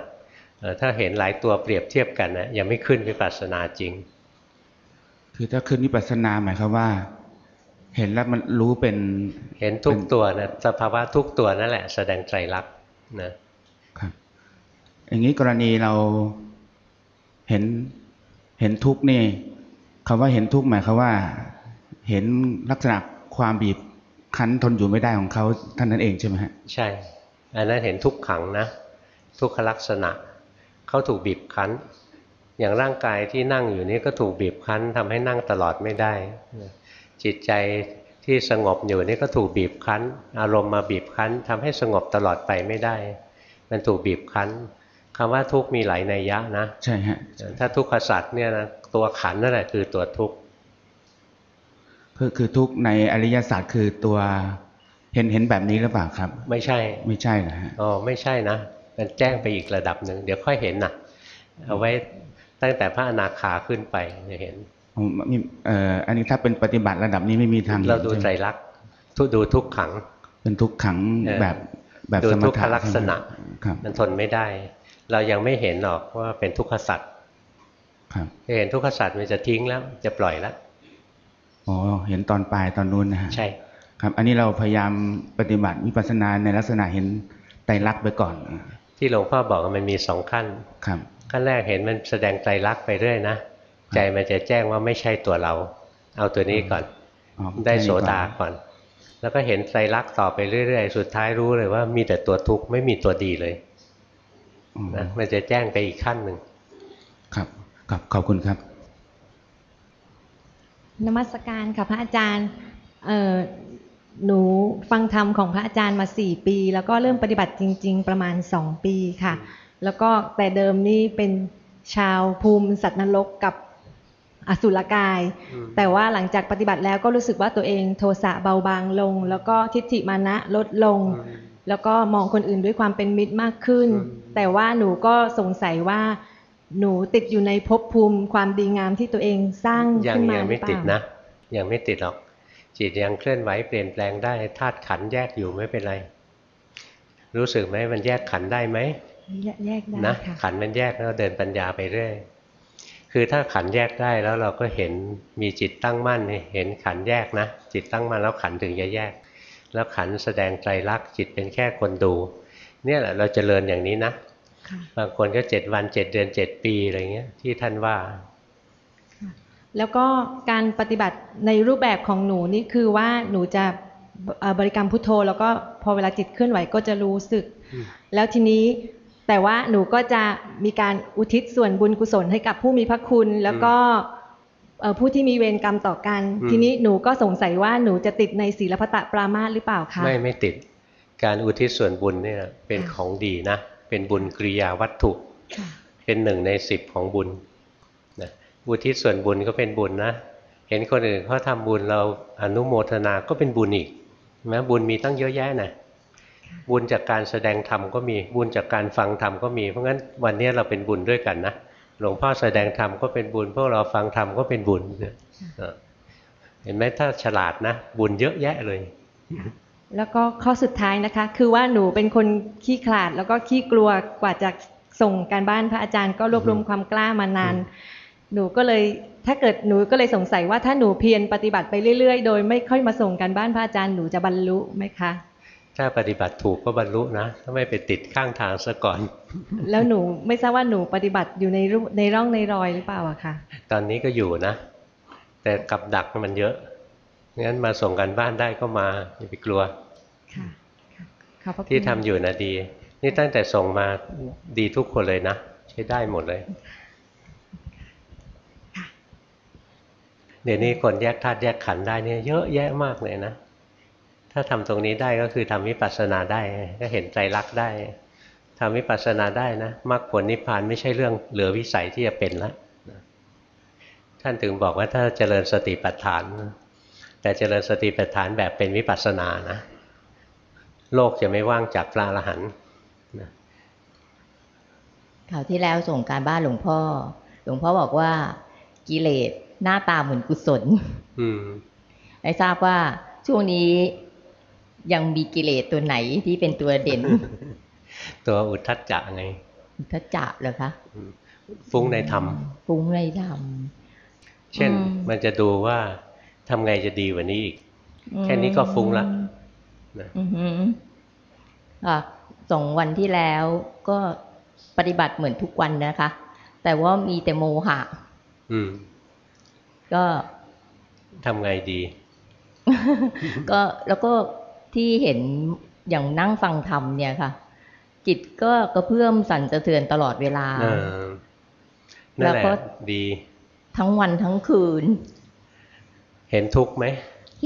เอ่อถ้าเห็นหลายตัวเปรียบเทียบกันนะยังไม่ขึ้นวิปัสสนาจริง คือถ้าขึ้นวิปัสสนาหมายความว่า เห็นแล้วมันรู้เป็นเห็นทุกเป็นตัวนะสภาวะทุกตัวนั่นแหละ แสดงไตรลักษณ์นะครับอย่างนี้กรณีเราเห็น เห็นทุกนี่คำว่าเห็นทุกหมายความว่า เห็นลักษณะความบีบคั้นทนอยู่ไม่ได้ของเขาท่านนั้นเองใช่ไหมฮะใช่อันนั้นเห็นทุกขังนะ ทุกขลักษณะเขาถูกบีบคั้น อย่างร่างกายที่นั่งอยู่นี้ก็ถูกบีบคั้นทำให้นั่งตลอดไม่ได้ จิตใจที่สงบอยู่นี่ก็ถูกบีบคั้น อารมณ์มาบีบคั้นทำให้สงบตลอดไปไม่ได้ มันถูกบีบคั้น คำว่าทุกข์มีหลายนัยยะนะ ใช่ฮะถ้าทุกขสัตว์เนี่ยนะตัวขันนั่นแหละคือตัวทุกข์คือคือทุกข์ในอริยศาสตร์คือตัวเห็นเห็นแบบนี้หรือเปล่าครับ ไม่ใช่ไม่ใช่นะฮะอ๋อไม่ใช่นะมันแจ้งไปอีกระดับหนึ่งเดี๋ยวค่อยเห็นนะเอาไว้ตั้งแต่พระอนาคาขึ้นไปจะเห็นผมมีเอ่ออันนี้ถ้าเป็นปฏิบัติระดับนี้ไม่มีทางห็นเราดูใช่ไหมไตรลักษณ์ทุดูทุกขัง เป็นทุกขังเออแบบแบบดูสมทุกขถะลักษณะใช่ไหมครับมันทนไม่ได้ เรายังไม่เห็นหรอกว่าเป็นทุกขสัตว์ครับถ้าเห็นทุกขสัตว์มันจะทิ้งแล้ว จะปล่อยแล้วอ๋อเห็นตอนปลายตอนนู้นนะฮะใช่ ครับ อันนี้เราพยายามปฏิบัติวิปัสสนาในลักษณะเห็นไตรลักษณ์ไปก่อน ที่หลวงพ่อบอกว่ามันมีสองขั้นครับขั้นแรกเห็นมันแสดงไตรลักษณ์ไปเรื่อยนะใจมันจะแจ้งว่าไม่ใช่ตัวเรา เอาตัวนี้ก่อนอ๋อได้แค่นี้โสก่อนดาก่อน แล้วก็เห็นไตรลักษณ์ต่อไปเรื่อยๆ สุดท้ายรู้เลยว่ามีแต่ตัวทุกข์ไม่มีตัวดีเลยอ๋อ นะมันจะแจ้งไปอีกขั้นหนึ่งครับครับขอบคุณครับ นมัสการค่ะพระอาจารย์เอ่อหนูฟังธรรมของพระอาจารย์มาสี่ปี แล้วก็เริ่มปฏิบัติจริง ๆ ประมาณสองปีค่ะ แล้วก็แต่เดิมนี่เป็นชาวภูมิสัตว์นรกกับอสุรกาย แต่ว่าหลังจากปฏิบัติแล้วก็รู้สึกว่าตัวเองโทสะเบาบางลง แล้วก็ทิฏฐิมานะลดลง แล้วก็มองคนอื่นด้วยความเป็นมิตรมากขึ้น แต่ว่าหนูก็สงสัยว่า หนูติดอยู่ในภพภูมิความดีงามที่ตัวเองสร้างยังขึ้นมายังหรืไม่อเปติดล่านะ ยังไม่ติดหรอก จิตยังเคลื่อนไหวเปลี่ยนแปลงได้ธาตุขันธ์แยกอยู่ไม่เป็นไร รู้สึกไหมมันแยกขันธ์ได้ไหมแยกแยกได้นะค่ะขันธ์มันแยกแล้วเดินปัญญาไปเรื่อยคือถ้าขันธ์แยกได้แล้วเราก็เห็นมีจิตตั้งมั่นนี่เห็นขันธ์แยกนะ จิตตั้งมั่นแล้วขันธ์ถึงจะแยก แล้วขันธ์แสดงไตรลักษณ์จิตเป็นแค่คนดู เนี่ยแหละเราจเจริญอย่างนี้นะค่ะบางคนก็เจ็ดวันเจ็ดเดือนเจ็ดปีอะไรเงี้ยที่ท่านว่า แล้วก็การปฏิบัติในรูปแบบของหนูนี่คือว่าหนูจะเอ่อบริกรรมพุทโธ แล้วก็พอเวลาจิตเคลื่อนไหวก็จะรู้สึกอืมแล้วทีนี้แต่ว่าหนูก็จะมีการอุทิศส่วนบุญกุศลให้กับผู้มีพระคุณ แล้วก็เอ่อ ผู้ที่มีเวรกรรมต่อกัน ทีนี้หนูก็สงสัยว่าหนูจะติดในศีลพัตตปรามาสหรือเปล่าคะไม่ไม่ติดการอุทิศส่วนบุญเนี่ยเป็นของดีนะ เป็นบุญกริยาวัตถุค่ะเป็นหนึ่งในสิบของบุญนะอุทิศส่วนบุญก็เป็นบุญนะ เห็นคนอื่นเขาทำบุญเราอนุโมทนาก็เป็นบุญอีกนะบุญมีตั้งเยอะแยะนะบุญจากการแสดงธรรมก็มีบุญจากการฟังธรรมก็มี เพราะงั้นวันนี้เราเป็นบุญด้วยกันนะ หลวงพ่อแสดงธรรมก็เป็นบุญ พวกเราฟังธรรมก็เป็นบุญเห็นไหมถ้าฉลาดนะ บุญเยอะแยะเลย แล้วก็ข้อสุดท้ายนะคะ คือว่าหนูเป็นคนขี้ขลาด แล้วก็ขี้กลัวกว่าจะส่งการบ้านพระอาจารย์ก็รวบรวมความกล้ามานานหนูก็เลยถ้าเกิดหนูก็เลยสงสัยว่าถ้าหนูเพียรปฏิบัติไปเรื่อยๆ โดยไม่ค่อยมาส่งการบ้านพระอาจารย์หนูจะบรรลุไหมคะ ถ้าปฏิบัติถูกก็บรรลุนะถ้าไม่ไปติดข้างทางซะก่อน แล้วหนูไม่ทราบว่าหนูปฏิบัติอยู่ในรูในร่องในรอยหรือเปล่าอะค่ะตอนนี้ก็อยู่นะ แต่กับดักมันเยอะงั้นมาส่งกันบ้านได้ก็มาอย่าไปกลัวค่ะค่ะขอบพระคุณที่ทำอยู่นะดี นี่ตั้งแต่ส่งมาดีทุกคนเลยนะใช้ได้หมดเลยเดี๋ยวนี้คนแยกธาตุแยกขันธ์ได้เนี่ยเยอะแยะมากเลยนะ ถ้าทำตรงนี้ได้ก็คือทำวิปัสสนาได้ ก็เห็นใจรักษณ์ได้ทำวิปัสสนาได้นะมรรคผลนิพพานไม่ใช่เรื่องเหลือวิสัยที่จะเป็นแล้วท่านถึงบอกว่าถ้าเจริญสติปัฏฐาน แต่เจริญสติปัฏฐานแบบเป็นวิปัสสนานะ โลกจะไม่ว่างจากพระอรหันต์คราวที่แล้วส่งการบ้านหลวงพ่อ หลวงพ่อบอกว่ากิเลสหน้าตาเหมือนกุศล อืมไม่ทราบว่าช่วงนี้ ยังมีกิเลสตัวไหนที่เป็นตัวเด่น ตัวอุทธัจจะไงถ้าจะเหรอคะฟุ้งในธรรมฟุ้งในธรรมเช่นอืมมันจะดูว่าทำไงจะดีกว่านี้อีก แค่นี้ก็ฟุ้งละนะอือหือค่ะสองวันที่แล้วก็ปฏิบัติเหมือนทุกวันนะคะ แต่ว่ามีแต่โมหะ อืม ก็ทำไงดี ก็แล้วก็ ที่เห็นอย่างนั่งฟังธรรมเนี่ยค่ะ จิตก็กระเพื่อมสั่นสะเทือนตลอดเวลาเออนั่นแหแล้วก็ละดีทั้งวันทั้งคืน เห็นทุกข์ไหม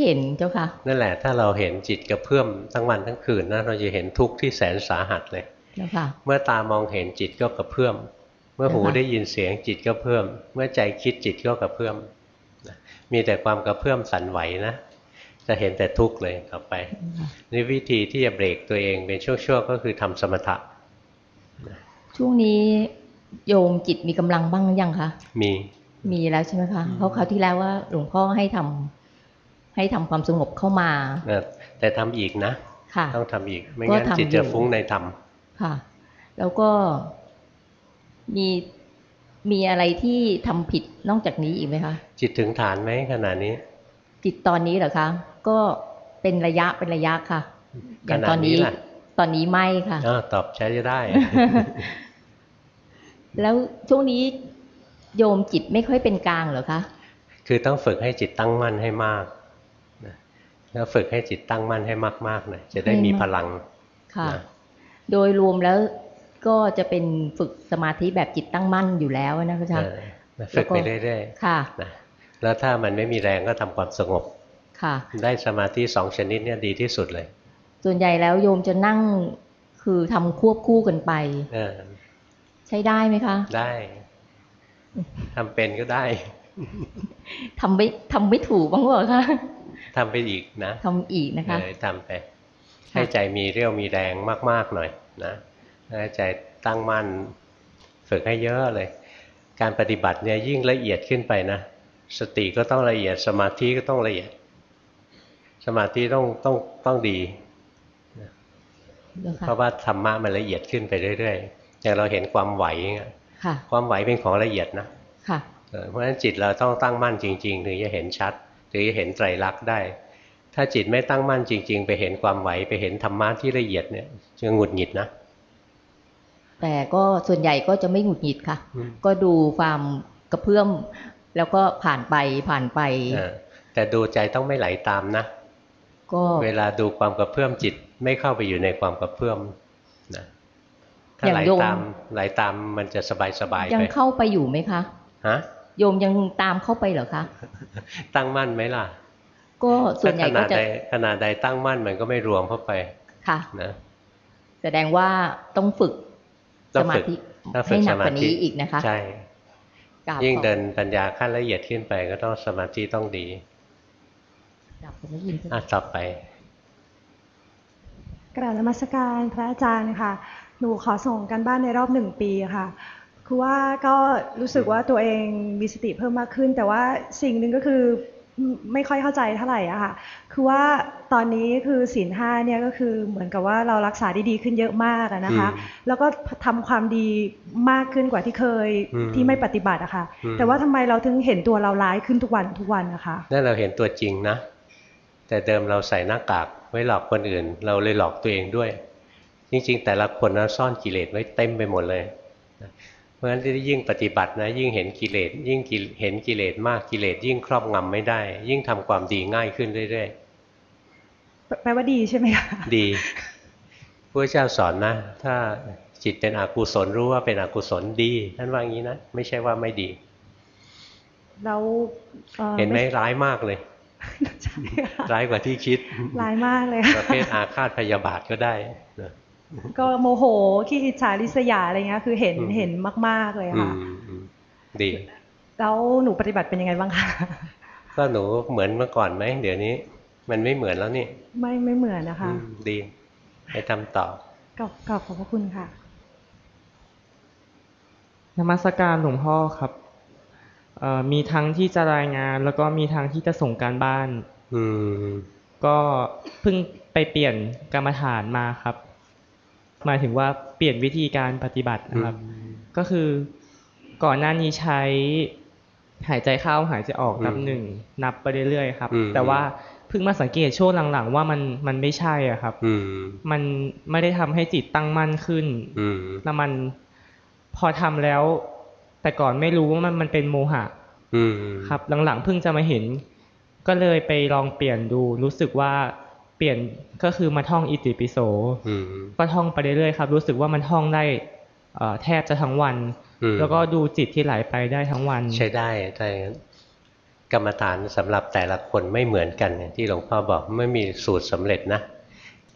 เห็นเจ้าค่ะ นั่นแหละถ้าเราเห็นจิตกระเพื่อมทั้งวันทั้งคืนนะเราจะเห็นทุกข์ที่แสนสาหัสเลยเจ้าค่ะเมื่อตามองเห็นจิตก็กระเพื่อม เมื่อหูนะคะได้ยินเสียงจิตก็เพิ่ม เมื่อใจคิดจิตก็กระเพื่อมนะมีแต่ความกระเพื่อมสั่นไหวนะ จะเห็นแต่ทุกข์เลยต่อไปนี่วิธีที่จะเบรกตัวเองเป็นช่วงๆก็คือทำสมถะช่วงนี้โยมจิตมีกำลังบ้างหรือยังคะมีมีแล้วใช่ไหมคะเพราะคราวที่แล้วว่าหลวงพ่อให้ทำให้ทำความสงบเข้ามาเออแต่ทำอีกนะค่ะต้องทำอีก ไม่ก็งั้นทำจิตอยู่จะฟุ้งในธรรมค่ะ แล้วก็มีมีอะไรที่ทำผิดนอกจากนี้อีกไหมคะ จิตถึงฐานไหมขณะนี้ จิตตอนนี้เหรอคะ ก็เป็นระยะเป็นระยะค่ะ อย่างตอนนี้ขณะนี้ล่ะตอนนี้ไม่ค่ะอ้าวตอบใช้จะได้ แล้วช่วงนี้โยมจิตไม่ค่อยเป็นกลางเหรอคะ คือต้องฝึกให้จิตตั้งมั่นให้มากนะแล้วฝึกให้จิตตั้งมั่นให้มากๆหน่อยจะได้มีพลัง ค่ะนะโดยรวมแล้วก็จะเป็นฝึกสมาธิแบบจิตตั้งมั่นอยู่แล้วนะคะอาจารย์เออนะฝึกไปเรื่อยค่ะๆนะแล้วถ้ามันไม่มีแรงก็ทำความสงบ ค่ะ ได้สมาธิสองชนิดเนี่ยดีที่สุดเลย ส่วนใหญ่แล้วโยมจะนั่งคือทำควบคู่กันไปเออใช้ได้ไหมคะ ได้ทำเป็นก็ได้ทำไม่ทำไม่ถูกบ้างเหรอคะทำไปอีกนะทำอีกนะคะเออทำไป ให้ใจมีเรี่ยวมีแรงมาก ๆ หน่อยนะให้ใจตั้งมั่นฝึกให้เยอะเลย การปฏิบัติเนี่ยยิ่งละเอียดขึ้นไปนะ สติก็ต้องละเอียดสมาธิก็ต้องละเอียด สมาธิต้องต้องต้องดีเหรอเพคะราะว่าธรรมะมันละเอียดขึ้นไปเรื่อยๆอย่างเราเห็นความไหวเงี้ยค่ะความไหวเป็นของละเอียดนะค่ะเออเพราะฉะนั้นจิตเราต้องตั้งมั่นจริงๆถึงจะเห็นชัดถึงจะเห็นไตรลักษณ์ได้ ถ้าจิตไม่ตั้งมั่นจริง ๆ ไปเห็นความไหวไปเห็นธรรมะที่ละเอียดเนี่ยจะหงุดหงิดนะแต่ก็ส่วนใหญ่ก็จะไม่หงุดหงิดค่ะอืมก็ดูความกระเพื่อมแล้วก็ผ่านไปผ่านไปเออแต่ดูใจต้องไม่ไหลตามนะ ก็เวลาดูความกระเพื่อมจิตไม่เข้าไปอยู่ในความกระเพื่อมนะถ้าอย่างไหลโยมตามไหลตามมันจะสบายๆยังไปเข้าไปอยู่ไหมคะฮะโยมยังตามเข้าไปเหรอคะ ตั้งมั่นไหมล่ะ ก็ส่วนใหญ่ถ้าขก็นาดจะใดขนาดใดตั้งมั่นมันก็ไม่รวมเข้าไปค่ะนะแสดงว่าต้องฝึต้สองมาฝึกธิต้องฝึให้กหนัสกมากว่าธินี้อีกนะคะ ใช่กราบยิ่งขอเดินปัญญาขั้นละเอียดขึ้นไปก็ต้องสมาธิต้องดี กราบขอบพระคุณค่ะอะต่อไปกราบนมัสการพระอาจารย์ค่ะ หนูขอส่งกันบ้านในรอบหนึ่งปีค่ะ คือว่าก็รู้สึกว่าตัวเองมีสติเพิ่มมากขึ้น แต่ว่าสิ่งหนึ่งก็คือไม่ไม่ค่อยเข้าใจเท่าไหร่อะค่ะ คือว่าตอนนี้คือศีลห้าเนี่ยก็คือเหมือนกับว่าเรารักษาได้ดีขึ้นเยอะมากอะนะคะอืมแล้วก็ทำความดีมากขึ้นกว่าที่เคยอืมที่ไม่ปฏิบัติอะค่ะอืมแต่ว่าทำไมเราถึงเห็นตัวเราร้ายขึ้นทุกวันทุกวันนะคะนั่นเราเห็นตัวจริงนะ แต่เดิมเราใส่หน้ากากไว้หลอกคนอื่น เราเลยหลอกตัวเองด้วย จริงๆ แต่ละคนนะซ่อนกิเลสไว้เต็มไปหมดเลยนะเพราะฉะนั้นยิ่งปฏิบัตินะยิ่งเห็นกิเลสยิ่งกิเห็นกิเลสมากกิเลสยิ่งครอบงำไม่ได้ ยิ่งทำความดีง่ายขึ้นเรื่อยแปแปลว่าดีใช่ไหมคะๆดีพระเจ้าสอนนะ ถ้าจิตเป็นอกุศลรู้ว่าเป็นอกุศลดี ท่านว่าอย่างนี้นะ ไม่ใช่ว่าไม่ดีแล้วอ่อเห็นไหมร้ายมากเลยใช่ค่ะ ร้ายกว่าที่คิด ร้ายมากเลยปค่ะระเภทอาฆาตพยาบาทก็ได้นะก็โมโหขี้อิจฉาริษยาอะไรเงี้ยคือเห็นอืมเห็นมาก ๆเลยอืค่ะมอืมดี แล้วหนูปฏิบัติเป็นยังไงบ้างคะก็หนูเหมือนเมื่อก่อนไหมเดี๋ยวนี้ มันไม่เหมือนแล้วนี่ ไม่ไม่เหมือนนะคะอืมดีไปทำต่อกับกับขอบพระคุณค่ะนมัสการหลวงพ่อครับเอ่อ มีทั้งที่จะรายงาน แล้วก็มีทั้งที่จะส่งการบ้าน อืมก็เพิ่งไปเปลี่ยนกรรมฐานมาครับหมายถึงว่าเปลี่ยนวิธีการปฏิบัตินะครับ ก็คือก่อนหน้านี้ใช้หายใจเข้าหายใจออกนับอืมหนึ่งนับไปเรื่อยๆครับอืมแต่ว่าเพิ่งมาสังเกตช่วงหลังๆ ว่ามันมันไม่ใช่อะครับอืมมันไม่ได้ทำให้จิตตั้งมั่นขึ้นอืมแล้วมันพอทำแล้ว แต่ก่อนไม่รู้ว่ามันมันเป็นโมหะอืมครับ หลังๆเพิ่งจะมาเห็น ก็เลยไปลองเปลี่ยนดู รู้สึกว่าเปลี่ยนก็คือมาท่องอิติปิโสอืมก็ท่องไปเรื่อยๆครับ รู้สึกว่ามันท่องได้เอ่อแทบจะทั้งวันอืมแล้วก็ดูจิตที่ไหลไปได้ทั้งวัน ใช้ได้ถ้าอย่างนั้นกรรมฐานสำหรับแต่ละคนไม่เหมือนกันอย่างที่หลวงพ่อบอกไม่มีสูตรสำเร็จนะ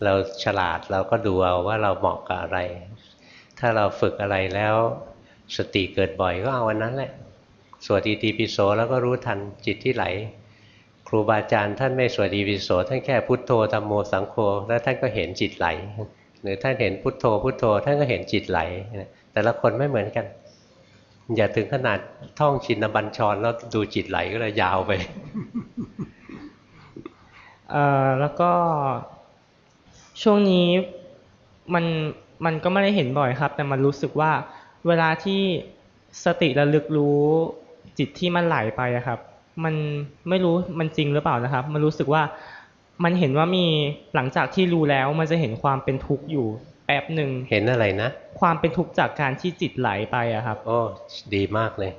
เราฉลาดเราก็ดูเอาว่าเราเหมาะกับอะไร ถ้าเราฝึกอะไรแล้ว สติเกิดบ่อยก็เอาอันนั้นแหละสวดอิติปิโสแล้วก็รู้ทันจิตที่ไหล ครูบาอาจารย์ท่านไม่สวดอิติปิโสท่านแค่พุทโธธรรมโมสังโฆแล้วท่านก็เห็นจิตไหล หรือท่านเห็นพุทโธพุทโธ ท่านก็เห็นจิตไหล แต่ละคนไม่เหมือนกัน อย่าถึงขนาดท่องชินบัญชรแล้วดูจิตไหลก็เลยยาวไปเอ่อแล้วก็ช่วงนี้มันมันก็ไม่ได้เห็นบ่อยครับ แต่มันรู้สึกว่า เวลาที่สติระลึกรู้จิตที่มันไหลไปอะครับ มันไม่รู้มันจริงหรือเปล่านะครับ มันรู้สึกว่ามันเห็นว่ามีหลังจากที่รู้แล้วมันจะเห็นความเป็นทุกข์อยู่แป๊บหนึ่งเห็นอะไรนะ ความเป็นทุกข์จากการที่จิตไหลไปอะครับโอ้ดีมากเลย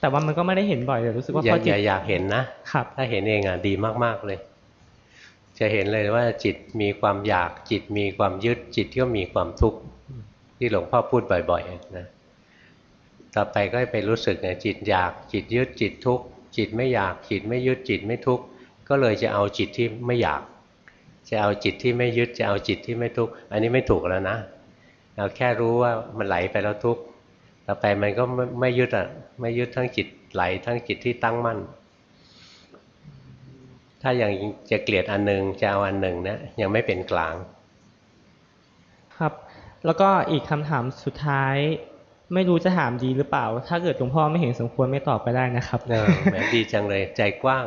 แต่ว่ามันก็ไม่ได้เห็นบ่อยแต่รู้สึกว่าอย่าพออจิตย่าอยากเห็นนะครับ ถ้าเห็นเองอะดีมากๆเลย จะเห็นเลยว่าจิตมีความอยากจิตมีความยึดจิตก็มีความทุกข์ ที่หลวงพ่อพูดบ่อยๆนะต่อไปก็ไปรู้สึกเนี่ยจิตอยากจิตยึดจิตทุกข์จิตไม่อยากจิตไม่ยึดจิตไม่ทุกข์ก็เลยจะเอาจิตที่ไม่อยาก จะเอาจิตที่ไม่ยึดจะเอาจิตที่ไม่ทุกข์อันนี้ไม่ถูกแล้วนะ เราแค่รู้ว่ามันไหลไปแล้วทุกข์ต่อไปมันก็ไม่ไมยึดอะไม่ยึดทั้งจิตไหลทั้งจิตที่ตั้งมั่น ถ้ายังจะเกลียดอันหนึ่งจะเอาอันหนึ่งนี่ยยังไม่เป็นกลาง แล้วก็อีกคำถามสุดท้าย ไม่รู้จะถามดีหรือเปล่า ถ้าเกิดหลวงพ่อไม่เห็นสมควรไม่ตอบก็ได้นะครับเออแหมดีจังเลยใจกว้าง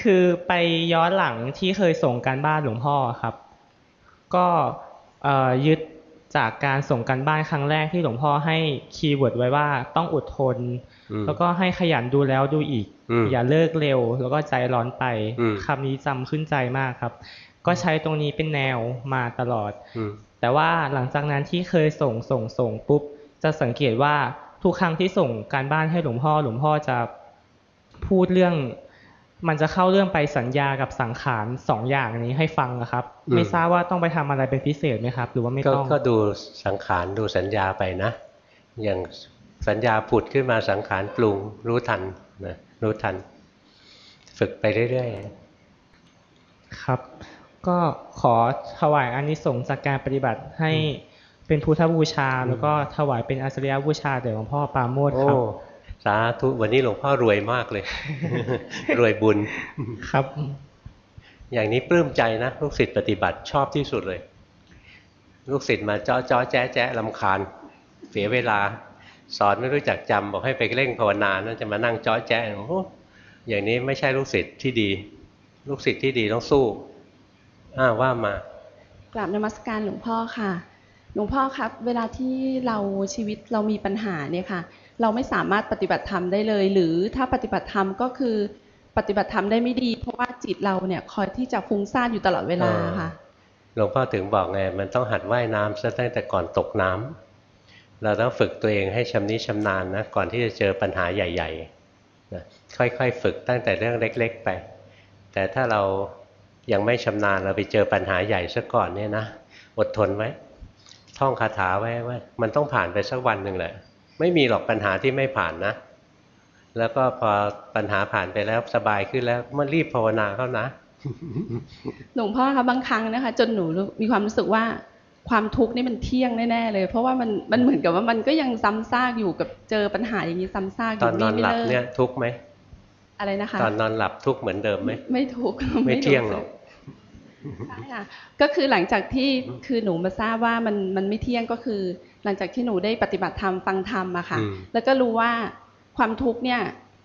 คือไปย้อนหลังที่เคยส่งการบ้านหลวงพ่อครับ ก็เอ่อยึดจากการส่งการบ้านครั้งแรกที่หลวงพ่อให้ keyword ไว้ว่าต้องอดทนอืมแล้วก็ให้ขยันดูแล้วดูอีกอืมอย่าเลิกเร็ว แล้วก็ใจร้อนไปอืมคำนี้จำขึ้นใจมากครับ ก็ใช้ตรงนี้เป็นแนวมาตลอดอืมแต่ว่าหลังจากนั้นที่เคยส่งส่งส่งปุ๊บ จะสังเกตว่าทุกครั้งที่ส่งการบ้านให้หลวงพ่อ หลวงพ่อจะพูดเรื่อง มันจะเข้าเรื่องไปสัญญากับสังขารสองอย่างนี้ให้ฟังนะครับอืมไม่ทราบว่าต้องไปทำอะไรเป็นพิเศษไหมครับ หรือว่าไม่ก็ต้องก็ดูสังขารดูสัญญาไปนะ อย่างสัญญาผุดขึ้นมาสังขารปรุงรู้ทันนะรู้ทัน ฝึกไปเรื่อยครับ ก็ขอถวายอานิสงส์จากการปฏิบัติให้ไปเป็นพุทธบูชา แล้วก็ถวายเป็นอาสริยบูชาแด่หลวงพ่อปราโมทโอ้ครับสาธุวันนี้หลวงพ่อรวยมากเลย รวยบุญครับ อย่างนี้ปลื้มใจนะลูกศิษย์ปฏิบัติชอบที่สุดเลย ลูกศิษย์มาจ้อจ้อแจ๊ะแจ๊ะลำคาญ เสียเวลา สอนไม่รู้จักจำบอกให้ไปเร่งภาวนานั่นจะมานั่งจ้อแจ๊ะโอ้โหอย่างนี้ไม่ใช่ลูกศิษย์ที่ดี ลูกศิษย์ที่ดีต้องสู้ อ้าว่ามากราบนมัสการหลวงพ่อค่ะ หลวงพ่อครับ เวลาที่เราชีวิตเรามีปัญหาเนี่ยค่ะ เราไม่สามารถปฏิบัติธรรมได้เลย หรือถ้าปฏิบัติธรรมก็คือปฏิบัติธรรมได้ไม่ดี เพราะว่าจิตเราเนี่ยคอยที่จะฟุ้งซ่านอยู่ตลอดเวลาค่ะหลวงพ่อถึงบอกไงมันต้องหัดว่ายน้ำซะตั้งแต่ก่อนตกน้ำเราต้องฝึกตัวเองให้ชำนิชำนาญนะก่อนที่จะเจอปัญหาใหญ่ๆนะค่อยๆฝึกตั้งแต่เรื่องเล็ก ๆ ไป แต่ถ้าเรา ยังไม่ชำนาญเราไปเจอปัญหาใหญ่ซะก่อนเนี่ยนะอดทนไว้ ท่องคาถาไว้ว่า มันต้องผ่านไปสักวันหนึ่งแหละ ไม่มีหรอกปัญหาที่ไม่ผ่านนะ แล้วก็พอปัญหาผ่านไปแล้วสบายขึ้นแล้วมันรีบภาวนาเข้านะหลวงพ่อคะบางครั้งนะคะ จนหนูรู้มีความรู้สึกว่าความทุกข์นี่มันเที่ยงแน่ๆเลย เพราะว่ามันมันเหมือนกับว่ามันก็ยังซ้ำซากอยู่กับเจอปัญหาอย่างนี้ซ้ำซากอตอยู่นนอนไม่หลับเลิกเนี่ยทุกข์ไหมอะไรนะคะ ตอนนอนหลับทุกข์เหมือนเดิมไหมไม่ทุกข์ไม่เที่ยงหรอก ใช่ค่ะก็คือหลังจากที่คือหนูมาทราบว่ามันมันไม่เที่ยงก็คือ หลังจากที่หนูได้ปฏิบัติธรรมฟังธรรมอะค่ะอืมแล้วก็รู้ว่าความทุกข์เนี่ย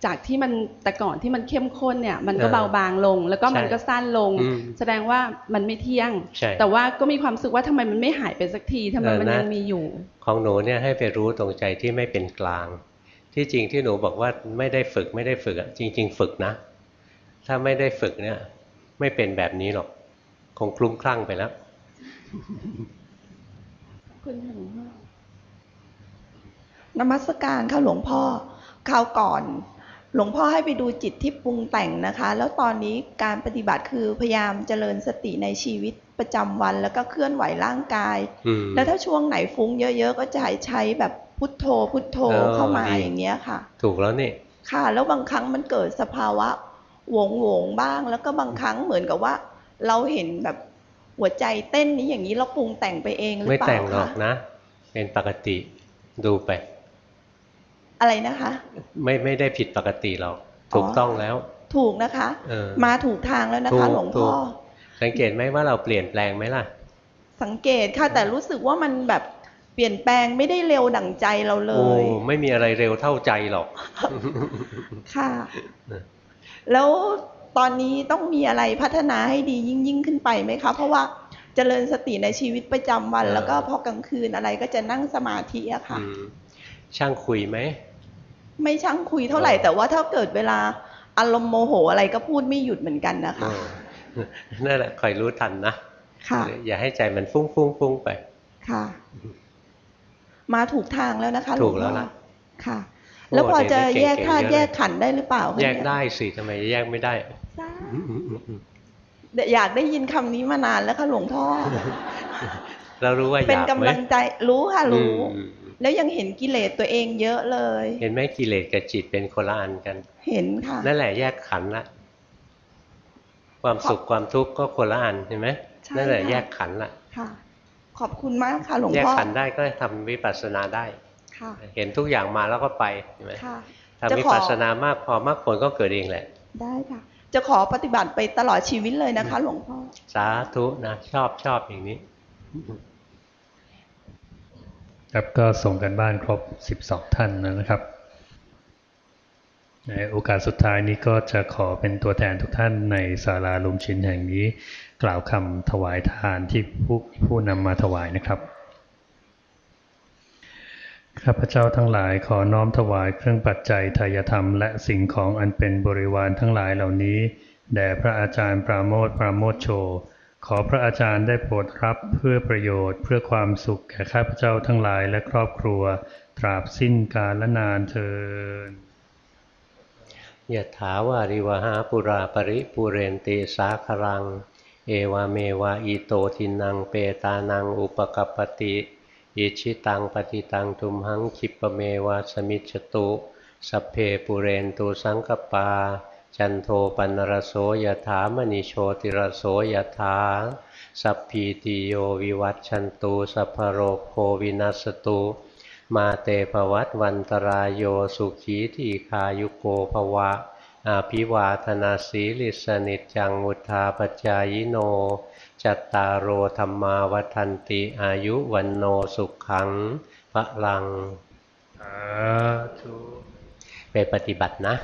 จากที่มันแต่ก่อนที่มันเข้มข้นเนี่ยมันก็เออเบาบางลง แล้วก็มันใช่ก็สั้นลงอืมแสดงว่ามันไม่เที่ยงใช่แต่ว่าก็มีความรู้สึกว่าทำไมมันไม่หายไปสักทีทำไมเออมันนะยังมีอยู่ ของหนูเนี่ยให้ไปรู้ตรงใจที่ไม่เป็นกลาง ที่จริงที่หนูบอกว่าไม่ได้ฝึกไม่ได้ฝึกอะจริง ๆ ฝึกนะ ถ้าไม่ได้ฝึกเนี่ยไม่เป็นแบบนี้หรอก คงคลุ้มคลั่งไปแล้วคุณหลวงพ่อนมัสการค่ะหลวงพ่อคราวก่อน หลวงพ่อให้ไปดูจิตที่ปรุงแต่งนะคะ แล้วตอนนี้การปฏิบัติคือพยายามเจริญสติในชีวิตประจำวันแล้วก็เคลื่อนไหวร่างกายอืมแล้วถ้าช่วงไหนฟุ้งเยอะ ๆ ก็จะใช้แบบพุทโธ พุทโธเออเข้ามาดีอย่างเงี้ยค่ะ ถูกแล้วนี่ค่ะ แล้วบางครั้งมันเกิดสภาวะหวงหวงๆบ้าง แล้วก็บางครั้งเหมือนกับว่า เราเห็นแบบหัวใจเต้นนี้อย่างนี้เราปรุงแต่งไปเองหรือไม่เปล่าแต่งหรอกคะนะ เป็นปกติดูไป อะไรนะคะ ไม่ไม่ได้ผิดปกติหรอกถูกต้องแล้ว ถูกนะคะเออมาถูกทางแล้วนะถูคะกหลวงถูพ่กอสังเกตไหมว่าเราเปลี่ยนแปลงไหมล่ะ สังเกตค่ะแต่รู้สึกว่ามันแบบเปลี่ยนแปลงไม่ได้เร็วดั่งใจเราเลโอ้ยไม่มีอะไรเร็วเท่าใจหรอก ค่ะ แล้ว ตอนนี้ต้องมีอะไรพัฒนาให้ดียิ่งยิ่งขึ้นไปไหมคะเพราะว่าเจริญสติในชีวิตประจำวันเออแล้วก็พอกลางคืนอะไรก็จะนั่งสมาธิอะค่ะอืมช่างคุยไหมไม่ช่างคุยเท่าไหร่เออแต่ว่าถ้าเกิดเวลาอารมณ์โมโหอะไรก็พูดไม่หยุดเหมือนกันนะคะเออนั่นแหละคอยรู้ทันนะค่ะ อย่าให้ใจมันฟุ้งฟุ้งฟุ้งไปค่ะ มาถูกทางแล้วนะคะหถูลวงกแล้วพ่อล่ะค่ะโอ้ แล้วพอจะเดี๋ยวนี้แยกเก่งๆธาตุเยอะเลยแยกขันธ์ได้หรือเปล่าคะแยกเนี่ยได้สิทำไมจะแยกไม่ได้อยากได้ยินคำนี้มานานแล้วค่ะหลวงพ่อ เรารู้ว่าอเป็นยากกำไหมลังใจรู้ค่ะรู้อืมแล้วยังเห็นกิเลสตัวเองเยอะเลย เห็นไหมกิเลสกับจิตเป็นคนละอันกัน เห็นค่ะ นั่นแหละแยกขันธ์ละ ความสุขความทุกข์ก็คนละอันเห็นไหมใช่นั่นแหละค่ะแยกขันธ์ละค่ะ ขอบคุณมากค่ะหลวงแยกพ่อขันธ์ได้ก็ทำวิปัสสนาได้ค่ะ เห็นทุกอย่างมาแล้วก็ไปเห็นไหมค่ะทำจะวิขอปัสสนามากพอมากผลก็เกิดเองแหละ ได้ค่ะ จะขอปฏิบัติไปตลอดชีวิตเลยนะคะ หลวงพ่อ สาธุนะชอบชอบอย่างนี้ ครับก็ส่งกันบ้านครบ 12 ท่านนะครับ ในโอกาสสุดท้ายนี้ก็จะขอเป็นตัวแทนทุกท่านในศาลาลุมชินแห่งนี้ กล่าวคำถวายทานที่ผู้ผู้นำมาถวายนะครับ ข้าพเจ้าทั้งหลายขอน้อมถวายเครื่องปัจจัยทายธรรม และสิ่งของอันเป็นบริวารทั้งหลายเหล่านี้ แด่พระอาจารย์ปราโมทปราโมทโช ขอพระอาจารย์ได้โปรดรับเพื่อประโยชน์เพื่อความสุขแก่ข้าพเจ้าทั้งหลายและครอบครัว ตราบสิ้นกาลนานเทินยะถาวาริวหาปุราปริปุเรนติสาครัง เอวาเมวะอิโตทินังเปตานังอุปกปติ อิชิตังปฏิตังทุมหังคิปเมวะสมิจฉตุ สัพเพปุเรนตุสังกปา จันโทปันรโสยถามณีโชติรโสยถาสัพพีติโยวิวัตชันตุสัพพโรโควินัสตุมาเตภวัตวันตรายโยสุขีทีคายุโกภวะอาภิวาธนาสีลิสนิจจังวุธาปจายโน จัตตารโอธรรมาวัฏันติอายุวันโนสุขังพระลัง สาธุ ไปปฏิบัตินะ